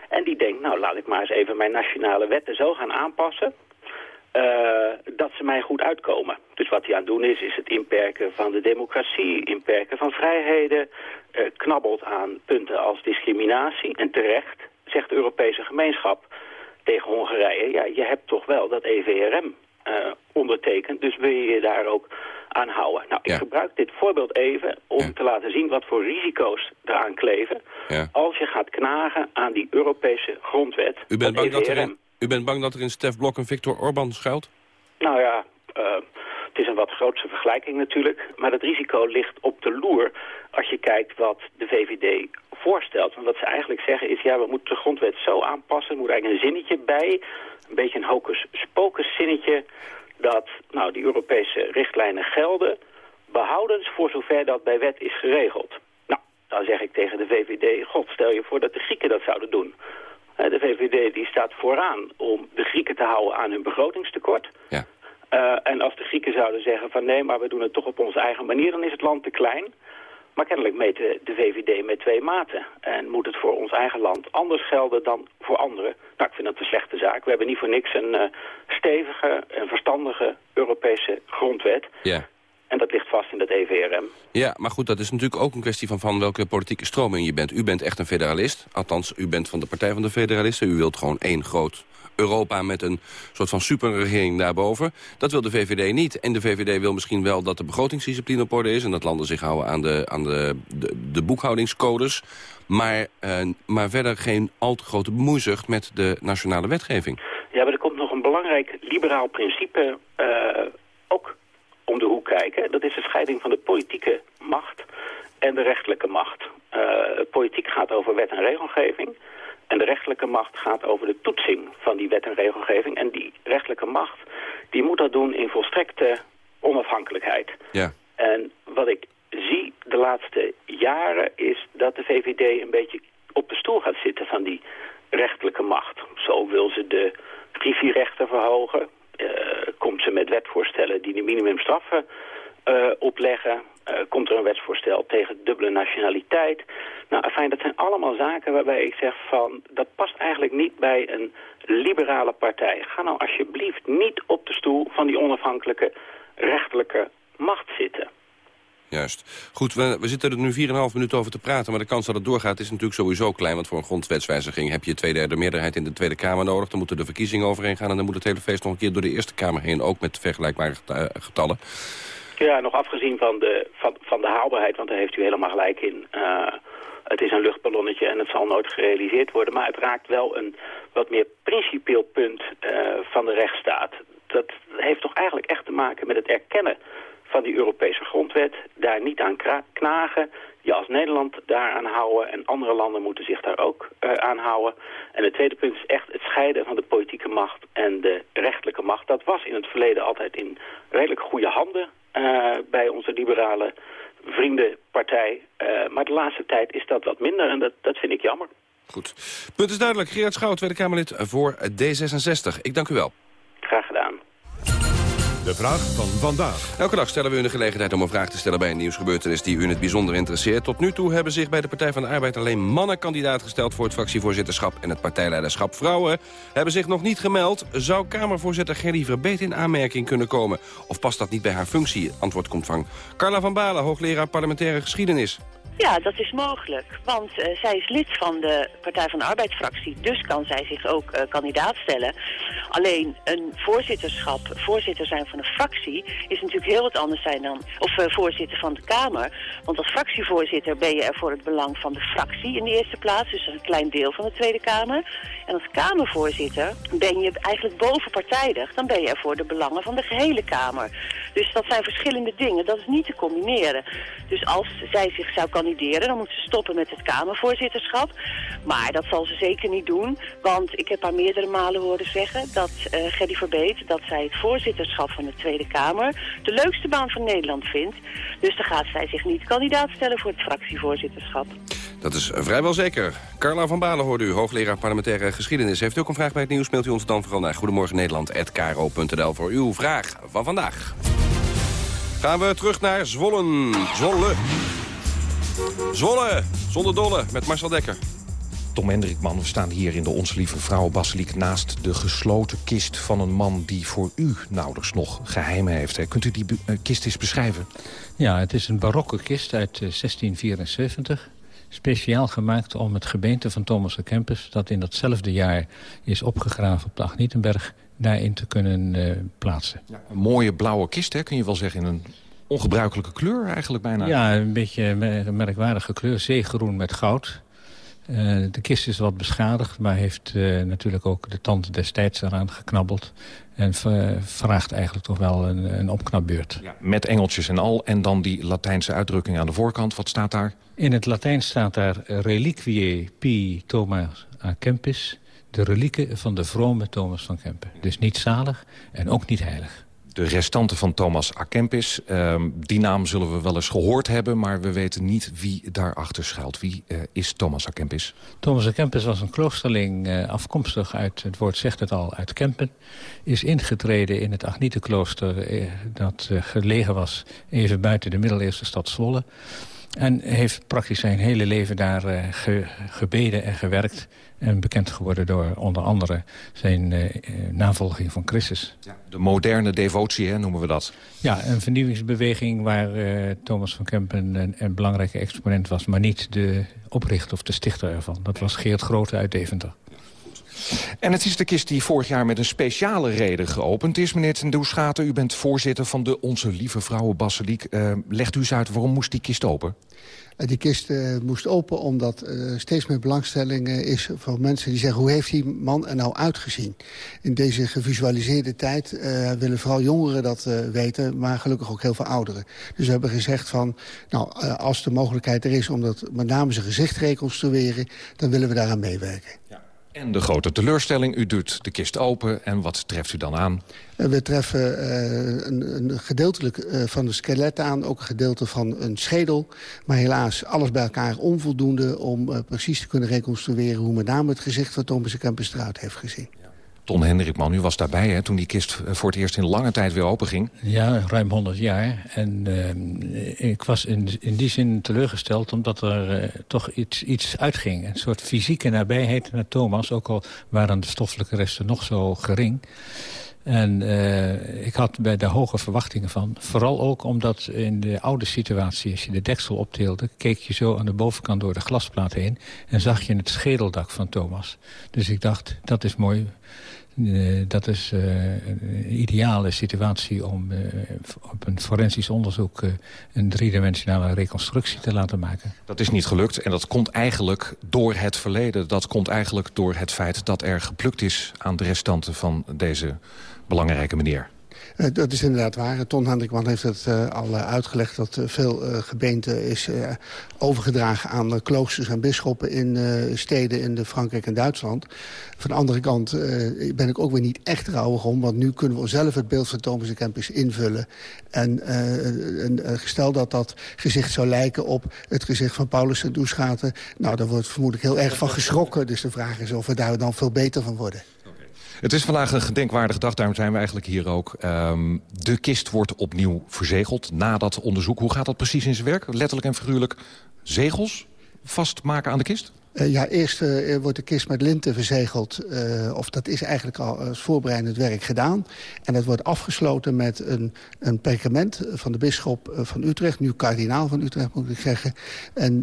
En die denkt, nou laat ik maar eens even mijn nationale wetten zo gaan aanpassen... Uh, dat ze mij goed uitkomen. Dus wat hij aan het doen is, is het inperken van de democratie, inperken van vrijheden, uh, knabbelt aan punten als discriminatie. En terecht zegt de Europese gemeenschap tegen Hongarije, ja, je hebt toch wel dat EVRM uh, ondertekend, dus wil je je daar ook aan houden. Nou, ik Ja. gebruik dit voorbeeld even om te laten zien wat voor risico's eraan kleven Ja. als je gaat knagen aan die Europese grondwet. U bent, bang dat er in, u bent bang dat er in Stef Blok een Viktor Orban schuilt? Nou ja, eh, het is een wat grootse vergelijking natuurlijk. Maar het risico ligt op de loer als je kijkt wat de VVD voorstelt. Want wat ze eigenlijk zeggen is, ja, we moeten de grondwet zo aanpassen. Er moet eigenlijk een zinnetje bij, een beetje een hocus-pocus zinnetje... dat nou, die Europese richtlijnen gelden, behoudens voor zover dat bij wet is geregeld. Nou, dan zeg ik tegen de VVD, god, stel je voor dat de Grieken dat zouden doen... Eh, De VVD die staat vooraan om de Grieken te houden aan hun begrotingstekort. Ja. Eh, en als de Grieken zouden zeggen van nee, maar we doen het toch op onze eigen manier, dan is het land te klein. Maar kennelijk meet de, VVD met twee maten. En moet het voor ons eigen land anders gelden dan voor anderen. Nou, ik vind dat een slechte zaak. We hebben niet voor niks een eh, stevige en verstandige Europese grondwet. Ja. En dat ligt vast in dat E EVRM. Ja, maar goed, dat is natuurlijk ook een kwestie van, van welke politieke stroming je bent. U bent echt een federalist. Althans, u bent van de Partij van de Federalisten. U wilt gewoon één groot Europa met een soort van superregering daarboven. Dat wil de VVD niet. En de VVD wil misschien wel dat de begrotingsdiscipline op orde is... en dat landen zich houden aan de, aan de, de, de boekhoudingscodes. Maar, eh, maar verder geen al te grote bemoeizucht met de nationale wetgeving. Ja, maar er komt nog een belangrijk liberaal principe eh, ook om de hoek kijken. Dat is de scheiding van de politieke macht en de rechtelijke macht. Eh, politiek gaat over wet en regelgeving. En de rechtelijke macht gaat over de toetsing van die wet en regelgeving. En die rechtelijke macht die moet dat doen in volstrekte onafhankelijkheid. Ja. En wat ik zie de laatste jaren is dat de VVD een beetje op de stoel gaat zitten van die rechtelijke macht. Zo wil ze de griffierechten verhogen. eh, komt ze met wetvoorstellen die de minimumstraffen eh, opleggen. Eh, komt er een wetsvoorstel tegen dubbele nationaliteit. Nou, afijn, dat zijn allemaal zaken waarbij ik zeg van... dat past eigenlijk niet bij een liberale partij. Ga nou alsjeblieft niet op de stoel van die onafhankelijke rechtelijke macht zitten. Juist. Goed, we, we zitten er nu 4,5 minuten over te praten... maar de kans dat het doorgaat is natuurlijk sowieso klein... want voor een grondwetswijziging heb je twee derde meerderheid in de Tweede Kamer nodig. Dan moeten de verkiezingen overheen gaan... en dan moet het hele feest nog een keer door de Eerste Kamer heen... ook met vergelijkbare geta- getallen. Ja, nog afgezien van de, van, van de haalbaarheid, want daar heeft u helemaal gelijk in. Eh, het is een luchtballonnetje en het zal nooit gerealiseerd worden. Maar het raakt wel een wat meer principieel punt eh, van de rechtsstaat. Dat heeft toch eigenlijk echt te maken met het erkennen van die Europese grondwet. Daar niet aan knagen. Je als Nederland daaraan houden. En andere landen moeten zich daar ook eh, aan houden. En het tweede punt is echt het scheiden van de politieke macht en de rechtelijke macht. Dat was in het verleden altijd in redelijk goede handen bij onze liberale vriendenpartij. Eh, maar de laatste tijd is dat wat minder en dat, dat vind ik jammer. Goed. Punt is duidelijk. Gerard Schouw, Tweede Kamerlid voor D66. Ik dank u wel. Graag gedaan. De vraag van vandaag. Elke dag stellen we u de gelegenheid om een vraag te stellen bij een nieuwsgebeurtenis die u in het bijzonder interesseert. Tot nu toe hebben zich bij de Partij van de Arbeid alleen mannen kandidaat gesteld voor het fractievoorzitterschap en het partijleiderschap. Vrouwen hebben zich nog niet gemeld. Zou Kamervoorzitter Gerry Verbeet in aanmerking kunnen komen? Of past dat niet bij haar functie? Antwoord komt van Carla van Balen, hoogleraar parlementaire geschiedenis. Ja, dat is mogelijk. Want eh, zij is lid van de Partij van de Arbeidsfractie. Dus kan zij zich ook eh, kandidaat stellen. Alleen een voorzitterschap, voorzitter zijn van een fractie... is natuurlijk heel wat anders zijn dan... of eh, voorzitter van de Kamer. Want als fractievoorzitter ben je er voor het belang van de fractie in de eerste plaats. Dus een klein deel van de Tweede Kamer. En als Kamervoorzitter ben je eigenlijk bovenpartijdig. Dan ben je er voor de belangen van de gehele Kamer. Dus dat zijn verschillende dingen. Dat is niet te combineren. Dus als zij zich zou kandideren Dan moet ze stoppen met het Kamervoorzitterschap. Maar dat zal ze zeker niet doen. Want ik heb haar meerdere malen horen zeggen dat uh, Gerdy Verbeet... dat zij het voorzitterschap van de Tweede Kamer de leukste baan van Nederland vindt. Dus dan gaat zij zich niet kandidaat stellen voor het fractievoorzitterschap. Dat is vrijwel zeker. Carla van Balen hoorde u, hoogleraar parlementaire geschiedenis. Heeft u ook een vraag bij het nieuws, mailt u ons dan vooral naar goedemorgennederland.kro.nl voor uw vraag van vandaag. Gaan we terug naar Zwollen. Zwolle. Zwolle, zonder dolle, met Marcel Dekker. Tom Hendrikman, we staan hier in de Onze Lieve Vrouw Basiliek... naast de gesloten kist van een man die voor u nauwelijks nog geheimen heeft. Hè. Kunt u die uh, kist eens beschrijven? Ja, het is een barokke kist uit uh, 1674. Speciaal gemaakt om het gebeente van Thomas de Kempis... dat in datzelfde jaar is opgegraven op de Agnietenberg... daarin te kunnen uh, plaatsen. Ja, een mooie blauwe kist, hè, kun je wel zeggen... in een ongebruikelijke kleur eigenlijk bijna. Ja, een beetje een merkwaardige kleur. Zeegroen met goud. Uh, de kist is wat beschadigd, maar heeft uh, natuurlijk ook de tand destijds eraan geknabbeld. En vraagt eigenlijk toch wel een, een opknapbeurt. Ja, met engeltjes en al. En dan die Latijnse uitdrukking aan de voorkant. Wat staat daar? In het Latijn staat daar reliquiae pi Thomas a Kempis. De relieken van de vrome Thomas van Kempen. Dus niet zalig en ook niet heilig de restanten van Thomas A. Kempis. Uh, die naam zullen we wel eens gehoord hebben, maar we weten niet wie daarachter schuilt. Wie uh, is Thomas A. Kempis? Thomas A. Kempis was een kloosterling uh, afkomstig uit, het woord zegt het al, uit Kempen. Is ingetreden in het Agnietenklooster uh, dat gelegen was even buiten de middeleeuwse stad Zwolle. En heeft praktisch zijn hele leven daar ge, gebeden en gewerkt. En bekend geworden door onder andere zijn uh, navolging van Christus. Ja, de moderne devotie hè, noemen we dat. Ja, een vernieuwingsbeweging waar uh, Thomas van Kempen een, een, belangrijke exponent was... maar niet de oprichter of de stichter ervan. Dat was Geert Grote uit Deventer. En het is de kist die vorig jaar met een speciale reden geopend is. Meneer ten Doeschaten, u bent voorzitter van de Onze Lieve Vrouwen Basiliek. Uh, legt u eens uit, waarom moest die kist open? Die kist uh, moest open omdat uh, steeds meer belangstelling is voor mensen die zeggen... hoe heeft die man er nou uitgezien? In deze gevisualiseerde tijd willen vooral jongeren dat weten... maar gelukkig ook heel veel ouderen. Dus we hebben gezegd van, nou, als de mogelijkheid er is... om dat met name zijn gezicht te reconstrueren... dan willen we daaraan meewerken. Ja. En de grote teleurstelling, u doet de kist open en wat treft u dan aan? We treffen uh, een, een, gedeeltelijk uh, van de skelet aan, ook een gedeelte van een schedel. Maar helaas alles bij elkaar onvoldoende om uh, precies te kunnen reconstrueren... hoe met name het gezicht van Thomas Kempis eruit heeft gezien. Ton Hendrikman, u was daarbij hè, toen die kist voor het eerst in lange tijd weer open ging. Ja, ruim 100 jaar. En uh, ik was in, in die zin teleurgesteld omdat er uh, toch iets, iets uitging. Een soort fysieke nabijheid naar Thomas, ook al waren de stoffelijke resten nog zo gering. En ik had bij de hoge verwachtingen van. Vooral ook omdat in de oude situatie, als je de deksel opteelde... keek je zo aan de bovenkant door de glasplaat heen... en zag je het schedeldak van Thomas. Dus ik dacht, dat is mooi. Uh, dat is uh, een ideale situatie om uh, op een forensisch onderzoek... een driedimensionale reconstructie te laten maken. Dat is niet gelukt en dat komt eigenlijk door het verleden. Dat komt eigenlijk door het feit dat er geplukt is aan de restanten van deze belangrijke meneer. Uh, dat is inderdaad waar. Ton Hendrikman heeft het uh, al uh, uitgelegd... dat veel gebeente is overgedragen aan kloosters en bisschoppen... in steden in de Frankrijk en Duitsland. Van de andere kant ben ik ook weer niet echt rouwig om... want nu kunnen we zelf het beeld van Thomas de Kempis invullen. En, en gesteld dat dat gezicht zou lijken op het gezicht van Paulus en Doeschaten... nou, daar wordt vermoedelijk heel erg van geschrokken. Dus de vraag is of we daar dan veel beter van worden. Het is vandaag een gedenkwaardige dag, daarom zijn we eigenlijk hier ook. Um, de kist wordt opnieuw verzegeld na dat onderzoek. Hoe gaat dat precies in zijn werk? Letterlijk en figuurlijk zegels vastmaken aan de kist? Uh, ja, eerst uh, wordt de kist met linten verzegeld. Uh, of dat is eigenlijk al als voorbereidend werk gedaan. En dat wordt afgesloten met een, een perkament van de bisschop van Utrecht. Nu kardinaal van Utrecht, moet ik zeggen. En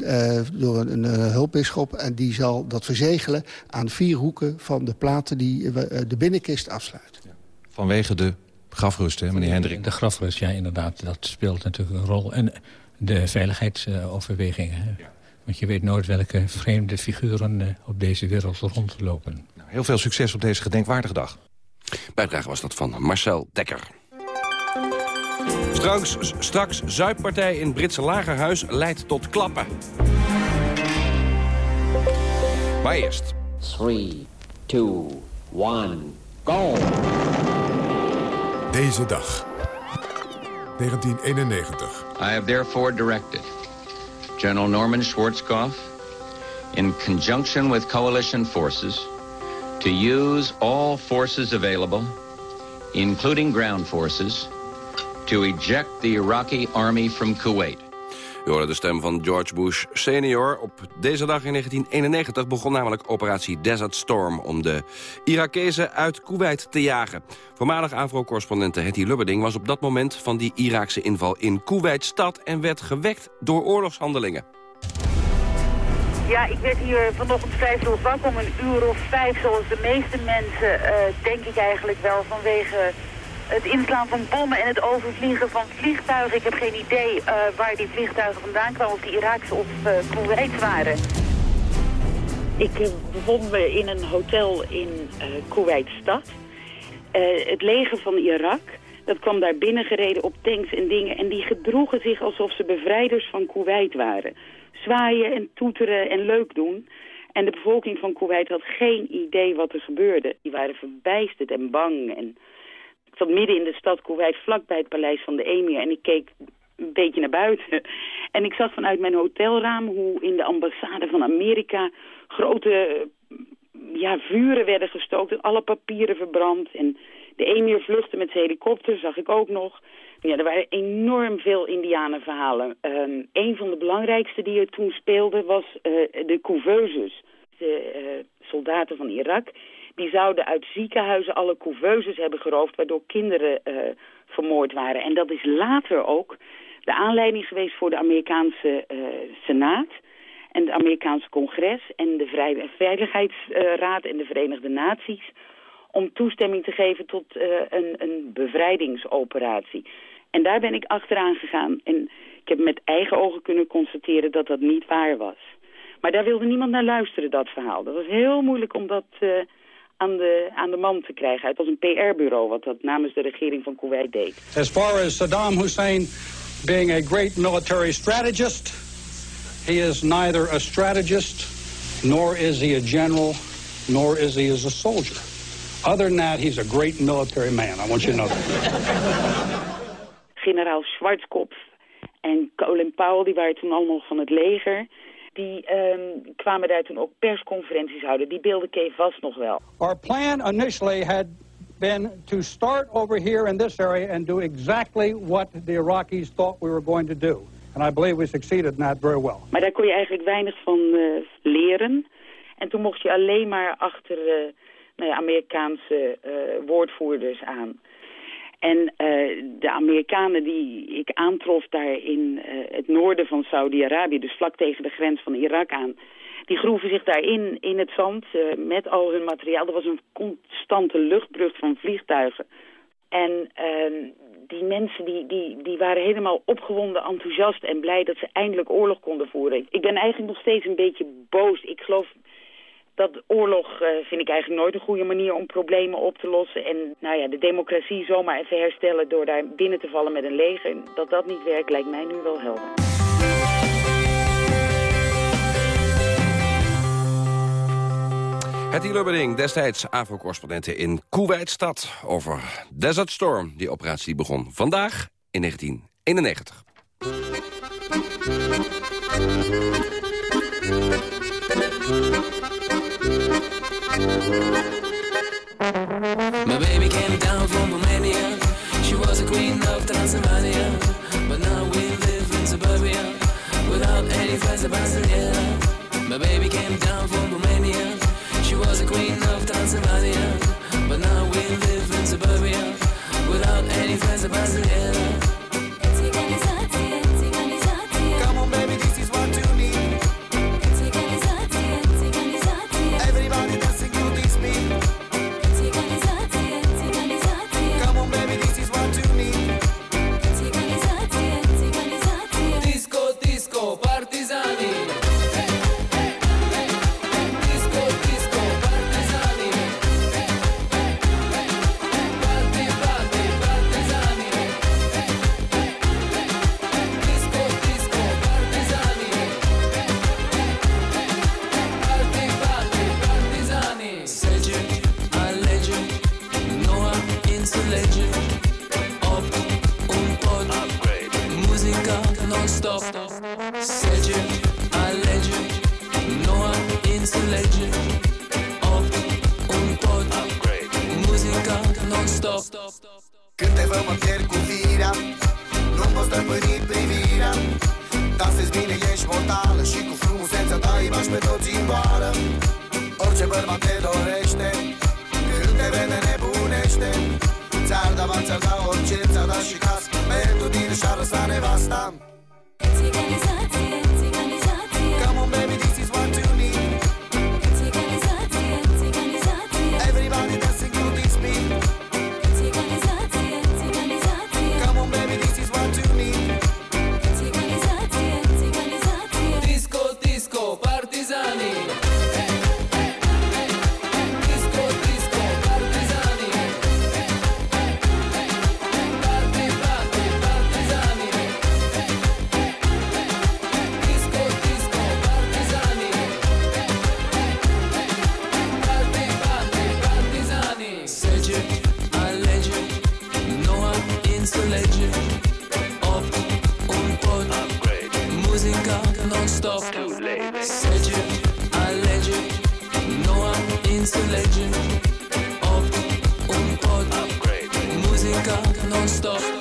door een, een hulpbisschop. En die zal dat verzegelen aan vier hoeken van de platen die de binnenkist afsluit. Ja. Vanwege de grafrust, hè, meneer Hendrik? De grafrust, ja, inderdaad. Dat speelt natuurlijk een rol. En de veiligheidsoverwegingen. Ja. Want je weet nooit welke vreemde figuren uh, op deze wereld rondlopen. Nou, heel veel succes op deze gedenkwaardige dag. Bijdrage was dat van Marcel Dekker. Straks, straks zuippartij in Britse lagerhuis leidt tot klappen. Maar eerst. 3, 2, 1, go! Deze dag. 1991. I have therefore directed General Norman Schwarzkopf, in conjunction with coalition forces, to use all forces available, including ground forces, to eject the Iraqi army from Kuwait. Hoorde de stem van George Bush senior. Op deze dag in 1991 begon namelijk operatie Desert Storm... om de Irakezen uit Kuwait te jagen. Voormalig AVRO-correspondente Hetty Lubberding was op dat moment... van die Iraakse inval in Kuwait-stad... en werd gewekt door oorlogshandelingen. Ja, ik werd hier vanochtend vijf uur wakker om een uur of vijf, zoals de meeste mensen, uh, denk ik eigenlijk wel, vanwege het inslaan van bommen en het overvliegen van vliegtuigen. Ik heb geen idee uh, waar die vliegtuigen vandaan kwamen, of die Iraakse of uh, waren. Ik uh, bevond me in een hotel in Kuwait-stad. het leger van Irak, dat kwam daar binnengereden op tanks en dingen... en die gedroegen zich alsof ze bevrijders van Kuwait waren. Zwaaien en toeteren en leuk doen... En de bevolking van Kuwait had geen idee wat er gebeurde. Die waren verbijsterd en bang en zat midden in de stad Kuwait, vlakbij het paleis van de emir. En ik keek een beetje naar buiten. En ik zag vanuit mijn hotelraam hoe in de ambassade van Amerika grote ja, vuren werden gestookt. Alle papieren verbrand. En de emir vluchtte met zijn helikopter, zag ik ook nog. Ja, er waren enorm veel indianenverhalen. Um, een van de belangrijkste die er toen speelden was uh, de couveuses. De uh, soldaten van Irak die zouden uit ziekenhuizen alle couveuses hebben geroofd... waardoor kinderen uh, vermoord waren. En dat is later ook de aanleiding geweest voor de Amerikaanse uh, Senaat... en de Amerikaanse Congres en de Veiligheidsraad en de Verenigde Naties... om toestemming te geven tot uh, een, een bevrijdingsoperatie. En daar ben ik achteraan gegaan. En ik heb met eigen ogen kunnen constateren dat dat niet waar was. Maar daar wilde niemand naar luisteren, dat verhaal. Dat was heel moeilijk om dat... aan de, aan de man te krijgen. Het was een PR-bureau wat dat namens de regering van Kuwait deed. As far as Saddam Hussein being a great military strategist, he is neither a strategist, nor is he a general, nor is he as a soldier. Other than that, he's a great military man. I want you to know that. Generaal Schwarzkopf en Colin Powell, die waren toen allemaal van het leger die um, kwamen daar toen ook persconferenties houden. Die beelden je vast nog wel. Our plan initially had been to start over here in this area and do exactly what the Iraqis thought we were going to do. And I believe we succeeded in that very well. Maar daar kon je eigenlijk weinig van uh, leren. En toen mocht je alleen maar achter uh, nou ja, Amerikaanse uh, woordvoerders aan. En uh, de Amerikanen die ik aantrof daar in uh, het noorden van Saudi-Arabië, dus vlak tegen de grens van Irak aan, die groeven zich daarin in het zand uh, met al hun materiaal. Er was een constante luchtbrug van vliegtuigen. En die mensen die, die, die waren helemaal opgewonden, enthousiast en blij dat ze eindelijk oorlog konden voeren. Ik ben eigenlijk nog steeds een beetje boos. Ik geloof dat oorlog uh, vind ik eigenlijk nooit een goede manier om problemen op te lossen. En nou ja, de democratie zomaar even herstellen door daar binnen te vallen met een leger. Dat dat niet werkt, lijkt mij nu wel helder. Hetty Lubberding, destijds AVRO-correspondente in Kuwait-stad... over Desert Storm. Die operatie begon vandaag in 1991. My baby came down from Romania. She was a queen of Transylvania. But now we live in suburbia without any friends My baby came down from Romania. She was a queen of Transylvania. But now we live in suburbia without any friends Muzica non-stop. Înțelege Opt, un pod. Muzica non-stop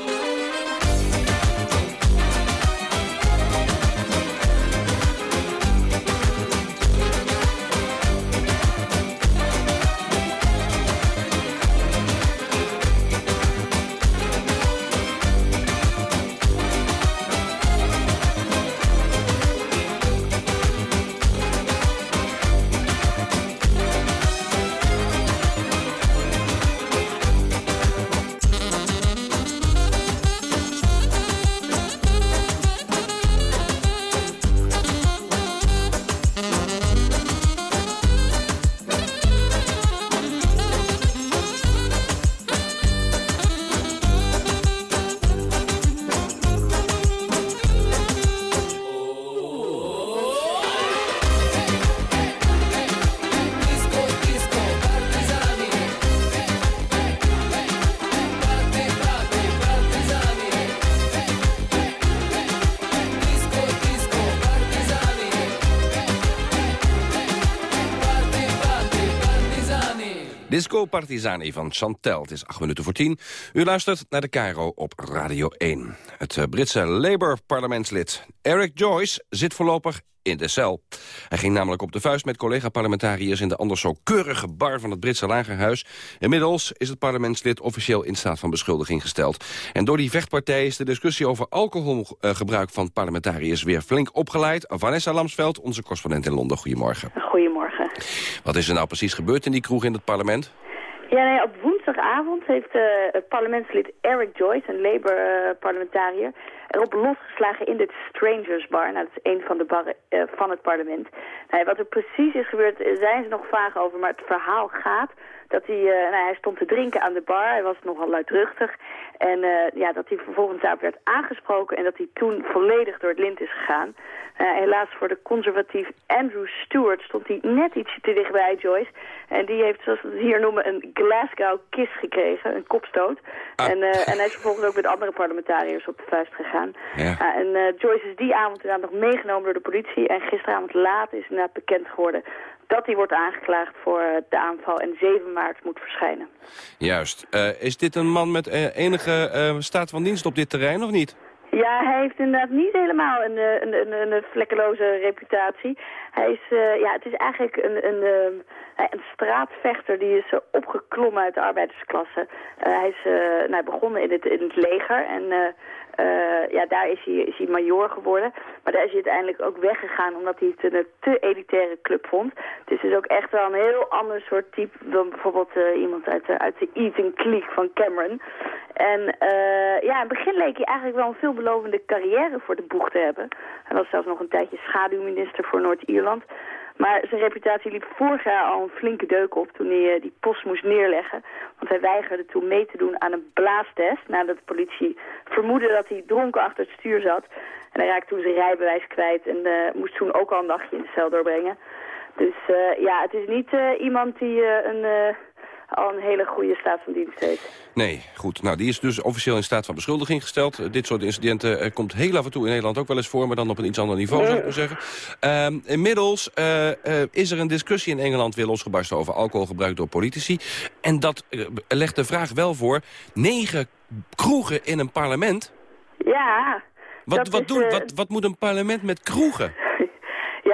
Disco Partizani van Chantel. Het is acht minuten voor tien. U luistert naar de Cairo op Radio 1. Het eh, Britse Labour-parlementslid Eric Joyce zit voorlopig in de cel. Hij ging namelijk op de vuist met collega-parlementariërs... in de anders zo keurige bar van het Britse Lagerhuis. Inmiddels is het parlementslid officieel in staat van beschuldiging gesteld. En door die vechtpartij is de discussie over alcoholgebruik van parlementariërs... weer flink opgeleid. Vanessa Lamsveld, onze correspondent in Londen. Goedemorgen. Goedemorgen. Wat is er nou precies gebeurd in die kroeg in het parlement? Ja, nee, op woensdagavond heeft eh, het parlementslid Eric Joyce, een Labour-parlementariër, erop losgeslagen in dit Strangers Bar. Nou, dat is een van de barren eh, van het parlement. Nou, wat er precies is gebeurd, eh, zijn ze nog vaag over, maar het verhaal gaat dat hij, eh, nou, hij stond te drinken aan de bar, hij was nogal luidruchtig. En ja, dat hij vervolgens daarop werd aangesproken en dat hij toen volledig door het lint is gegaan. Helaas voor de conservatief Andrew Stewart stond hij net ietsje te dichtbij Joyce. En die heeft, zoals we het hier noemen, een Glasgow kiss gekregen, een kopstoot. En, eh, en hij is vervolgens ook met andere parlementariërs op de vuist gegaan. Ja. Ja, en eh, Joyce is die avond inderdaad nog meegenomen door de politie. En gisteravond laat is inderdaad bekend geworden dat hij wordt aangeklaagd voor eh, de aanval en 7 maart moet verschijnen. Juist. Eh, is dit een man met enige staat van dienst op dit terrein of niet? Ja, hij heeft inderdaad niet helemaal een, een, een, een, vlekkeloze reputatie. Hij is, ja, het is eigenlijk een, een, een straatvechter die is opgeklommen uit de arbeidersklasse. Hij is nou, begonnen in het, in het leger en eh, eh, ja, daar is hij, is major geworden. Maar daar is hij uiteindelijk ook weggegaan omdat hij het een te elitaire club vond. Het is dus ook echt wel een heel ander soort type dan bijvoorbeeld eh, iemand uit de, uit de Eton Clique van Cameron. En eh, ja, in het begin leek hij eigenlijk wel een veelbelovende carrière voor de boeg te hebben. Hij was zelfs nog een tijdje schaduwminister voor Noord-Ierland. Maar zijn reputatie liep vorig jaar al een flinke deuk op toen hij eh, die post moest neerleggen. Want hij weigerde toen mee te doen aan een blaastest nadat de politie vermoedde dat hij dronken achter het stuur zat. En hij raakte toen zijn rijbewijs kwijt en eh, moest toen ook al een nachtje in de cel doorbrengen. Dus eh, ja, het is niet iemand die een... al een hele goede staat van dienst heeft. Nee, goed. Nou, die is dus officieel in staat van beschuldiging gesteld. Eh, dit soort incidenten eh, komt heel af en toe in Nederland ook wel eens voor... maar dan op een iets ander niveau, zou ik maar zeggen. Ehm, inmiddels eh, is er een discussie in Engeland weer losgebarsten... over alcoholgebruik door politici. En dat legt de vraag wel voor... negen kroegen in een parlement? Ja. Wat, wat, doen, wat, wat moet een parlement met kroegen?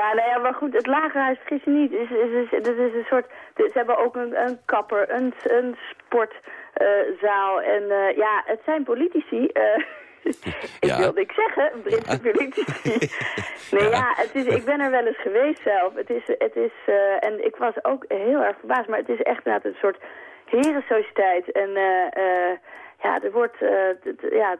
Ja, nou ja, maar goed, het lagerhuis, vergis je niet, is, is, is, een soort... Ze hebben ook een, een kapper, een, een sportzaal en eh, ja, het zijn politici... eh, ik wilde niks zeggen, Britse politici. nee, ja, het is, ik ben er wel eens geweest zelf. Het is, het is, eh, en ik was ook heel erg verbaasd, maar het is echt inderdaad een soort herensociëteit. En eh, eh, ja, er wordt, eh, ja,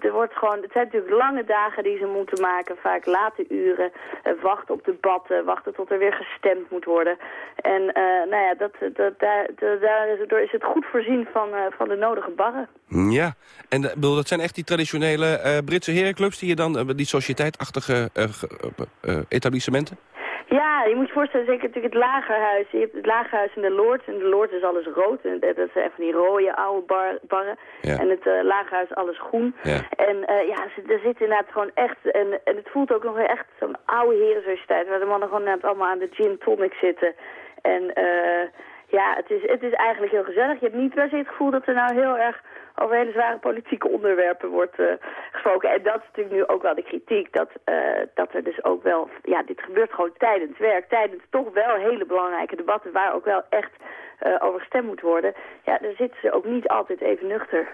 er wordt gewoon, het zijn natuurlijk lange dagen die ze moeten maken, vaak late uren, eh, wachten op debatten, wachten tot er weer gestemd moet worden. En eh, nou ja, dat, dat, daar, dat- daar is, het goed voorzien van, van de nodige barren. Ja, en bedoel, dat zijn echt die traditionele Britse herenclubs... die je dan, die sociëteitachtige ge- etablissementen? Ja, je moet je voorstellen, zeker natuurlijk het lagerhuis. Je hebt het lagerhuis en de Lords. En de Lords is alles rood. En dat zijn van die rode oude bar, barren. Ja. En het eh, lagerhuis alles groen. Ja. En eh, ja, ze- er zit inderdaad gewoon echt... En, en het voelt ook nog echt zo'n oude herensociëteit... waar de mannen gewoon net allemaal aan de gin tonic zitten. En eh, ja, het is, het is eigenlijk heel gezellig. Je hebt niet per se het gevoel dat er nou heel erg over hele zware politieke onderwerpen wordt eh, gesproken. En dat is natuurlijk nu ook wel de kritiek. Dat, eh, dat er dus ook wel... Ja, dit gebeurt gewoon tijdens werk. Tijdens toch wel hele belangrijke debatten... waar ook wel echt eh, over gestemd moet worden. Ja, daar zitten ze ook niet altijd even nuchter.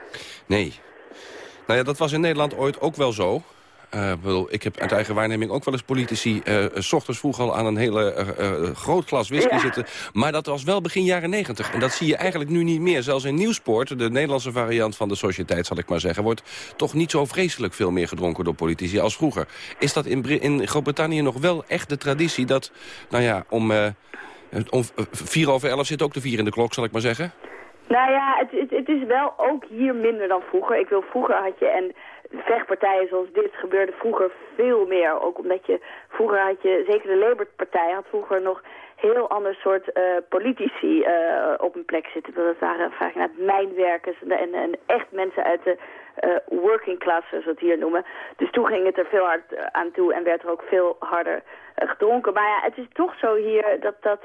Nee. Nou ja, dat was in Nederland ooit ook wel zo. Ik bedoel, ik heb uit eigen waarneming ook wel eens politici... eh, s ochtends vroeg al aan een hele groot glas whisky Ja. zitten. Maar dat was wel begin jaren negentig. En dat zie je eigenlijk nu niet meer. Zelfs in Nieuwsport, de Nederlandse variant van de sociëteit... zal ik maar zeggen, wordt toch niet zo vreselijk veel meer gedronken door politici als vroeger. Is dat in, in Groot-Brittannië nog wel echt de traditie dat... nou ja, om, om vier over elf zit ook de vier in de klok, zal ik maar zeggen? Nou ja, het, het, het is wel ook hier minder dan vroeger. Ik wil, vroeger had je, en vechtpartijen zoals dit gebeurde vroeger veel meer. Ook omdat je, vroeger had je, zeker de Labour-partij had vroeger nog heel ander soort eh, politici eh, op een plek zitten. Dat waren vaak naar mijnwerkers en, en, en echt mensen uit de eh, working class, zoals we het hier noemen. Dus toen ging het er veel hard aan toe en werd er ook veel harder gedronken. Maar ja, het is toch zo hier dat dat...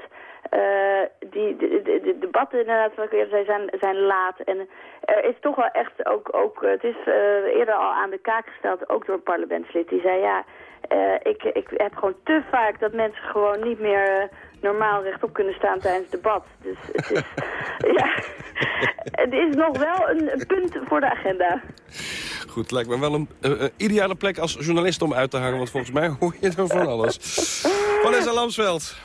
die de, de, de debatten inderdaad, wat ik eerder zei, zijn, zijn laat. En er is toch wel echt ook, ook het is eerder al aan de kaak gesteld, ook door een parlementslid. Die zei, ja, eh, ik, ik heb gewoon te vaak dat mensen gewoon niet meer eh, normaal rechtop kunnen staan tijdens het debat. Dus het is, ja, het is nog wel een, punt voor de agenda. Goed, lijkt me wel een eh, ideale plek als journalist om uit te hangen. Want volgens mij hoor je er van alles. Vanessa Lamsveld.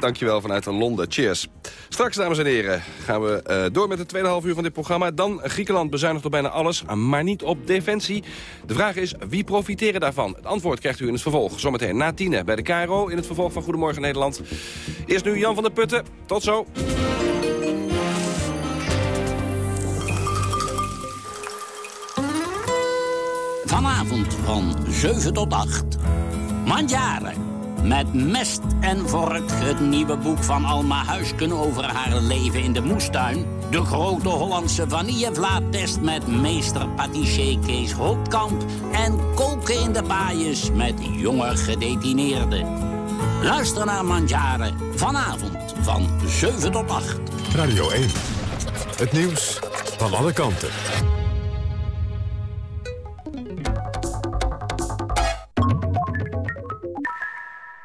Dankjewel vanuit Londen. Cheers. Straks, dames en heren, gaan we eh, door met het tweede half uur van dit programma. Dan Griekenland bezuinigt op bijna alles, maar niet op defensie. De vraag is, wie profiteren daarvan? Het antwoord krijgt u in het vervolg. Zometeen na tienen bij de KRO in het vervolg van Goedemorgen Nederland. Eerst nu Jan van der Putten. Tot zo. Vanavond van 7 tot 8. Mandjaren. Met mest en vork het nieuwe boek van Alma Huisken over haar leven in de moestuin. De grote Hollandse vanillevlaattest met meester patissier Kees Holtkamp. En koken in de baaiers met jonge gedetineerden. Luister naar Mandjaren vanavond van 7 tot 8. Radio 1. Het nieuws van alle kanten.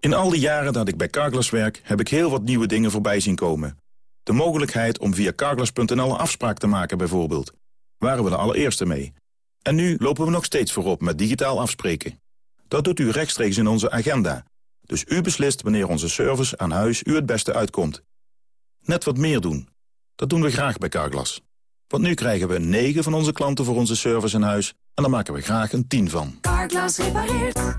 In al die jaren dat ik bij Carglass werk, heb ik heel wat nieuwe dingen voorbij zien komen. De mogelijkheid om via Carglass.nl een afspraak te maken bijvoorbeeld. Waren we de allereerste mee. En nu lopen we nog steeds voorop met digitaal afspreken. Dat doet u rechtstreeks in onze agenda. Dus u beslist wanneer onze service aan huis u het beste uitkomt. Net wat meer doen. Dat doen we graag bij Carglass. Want nu krijgen we een 9 van onze klanten voor onze service in huis... en daar maken we graag een 10 van. Carglass repareert.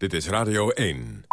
Dit is Radio 1.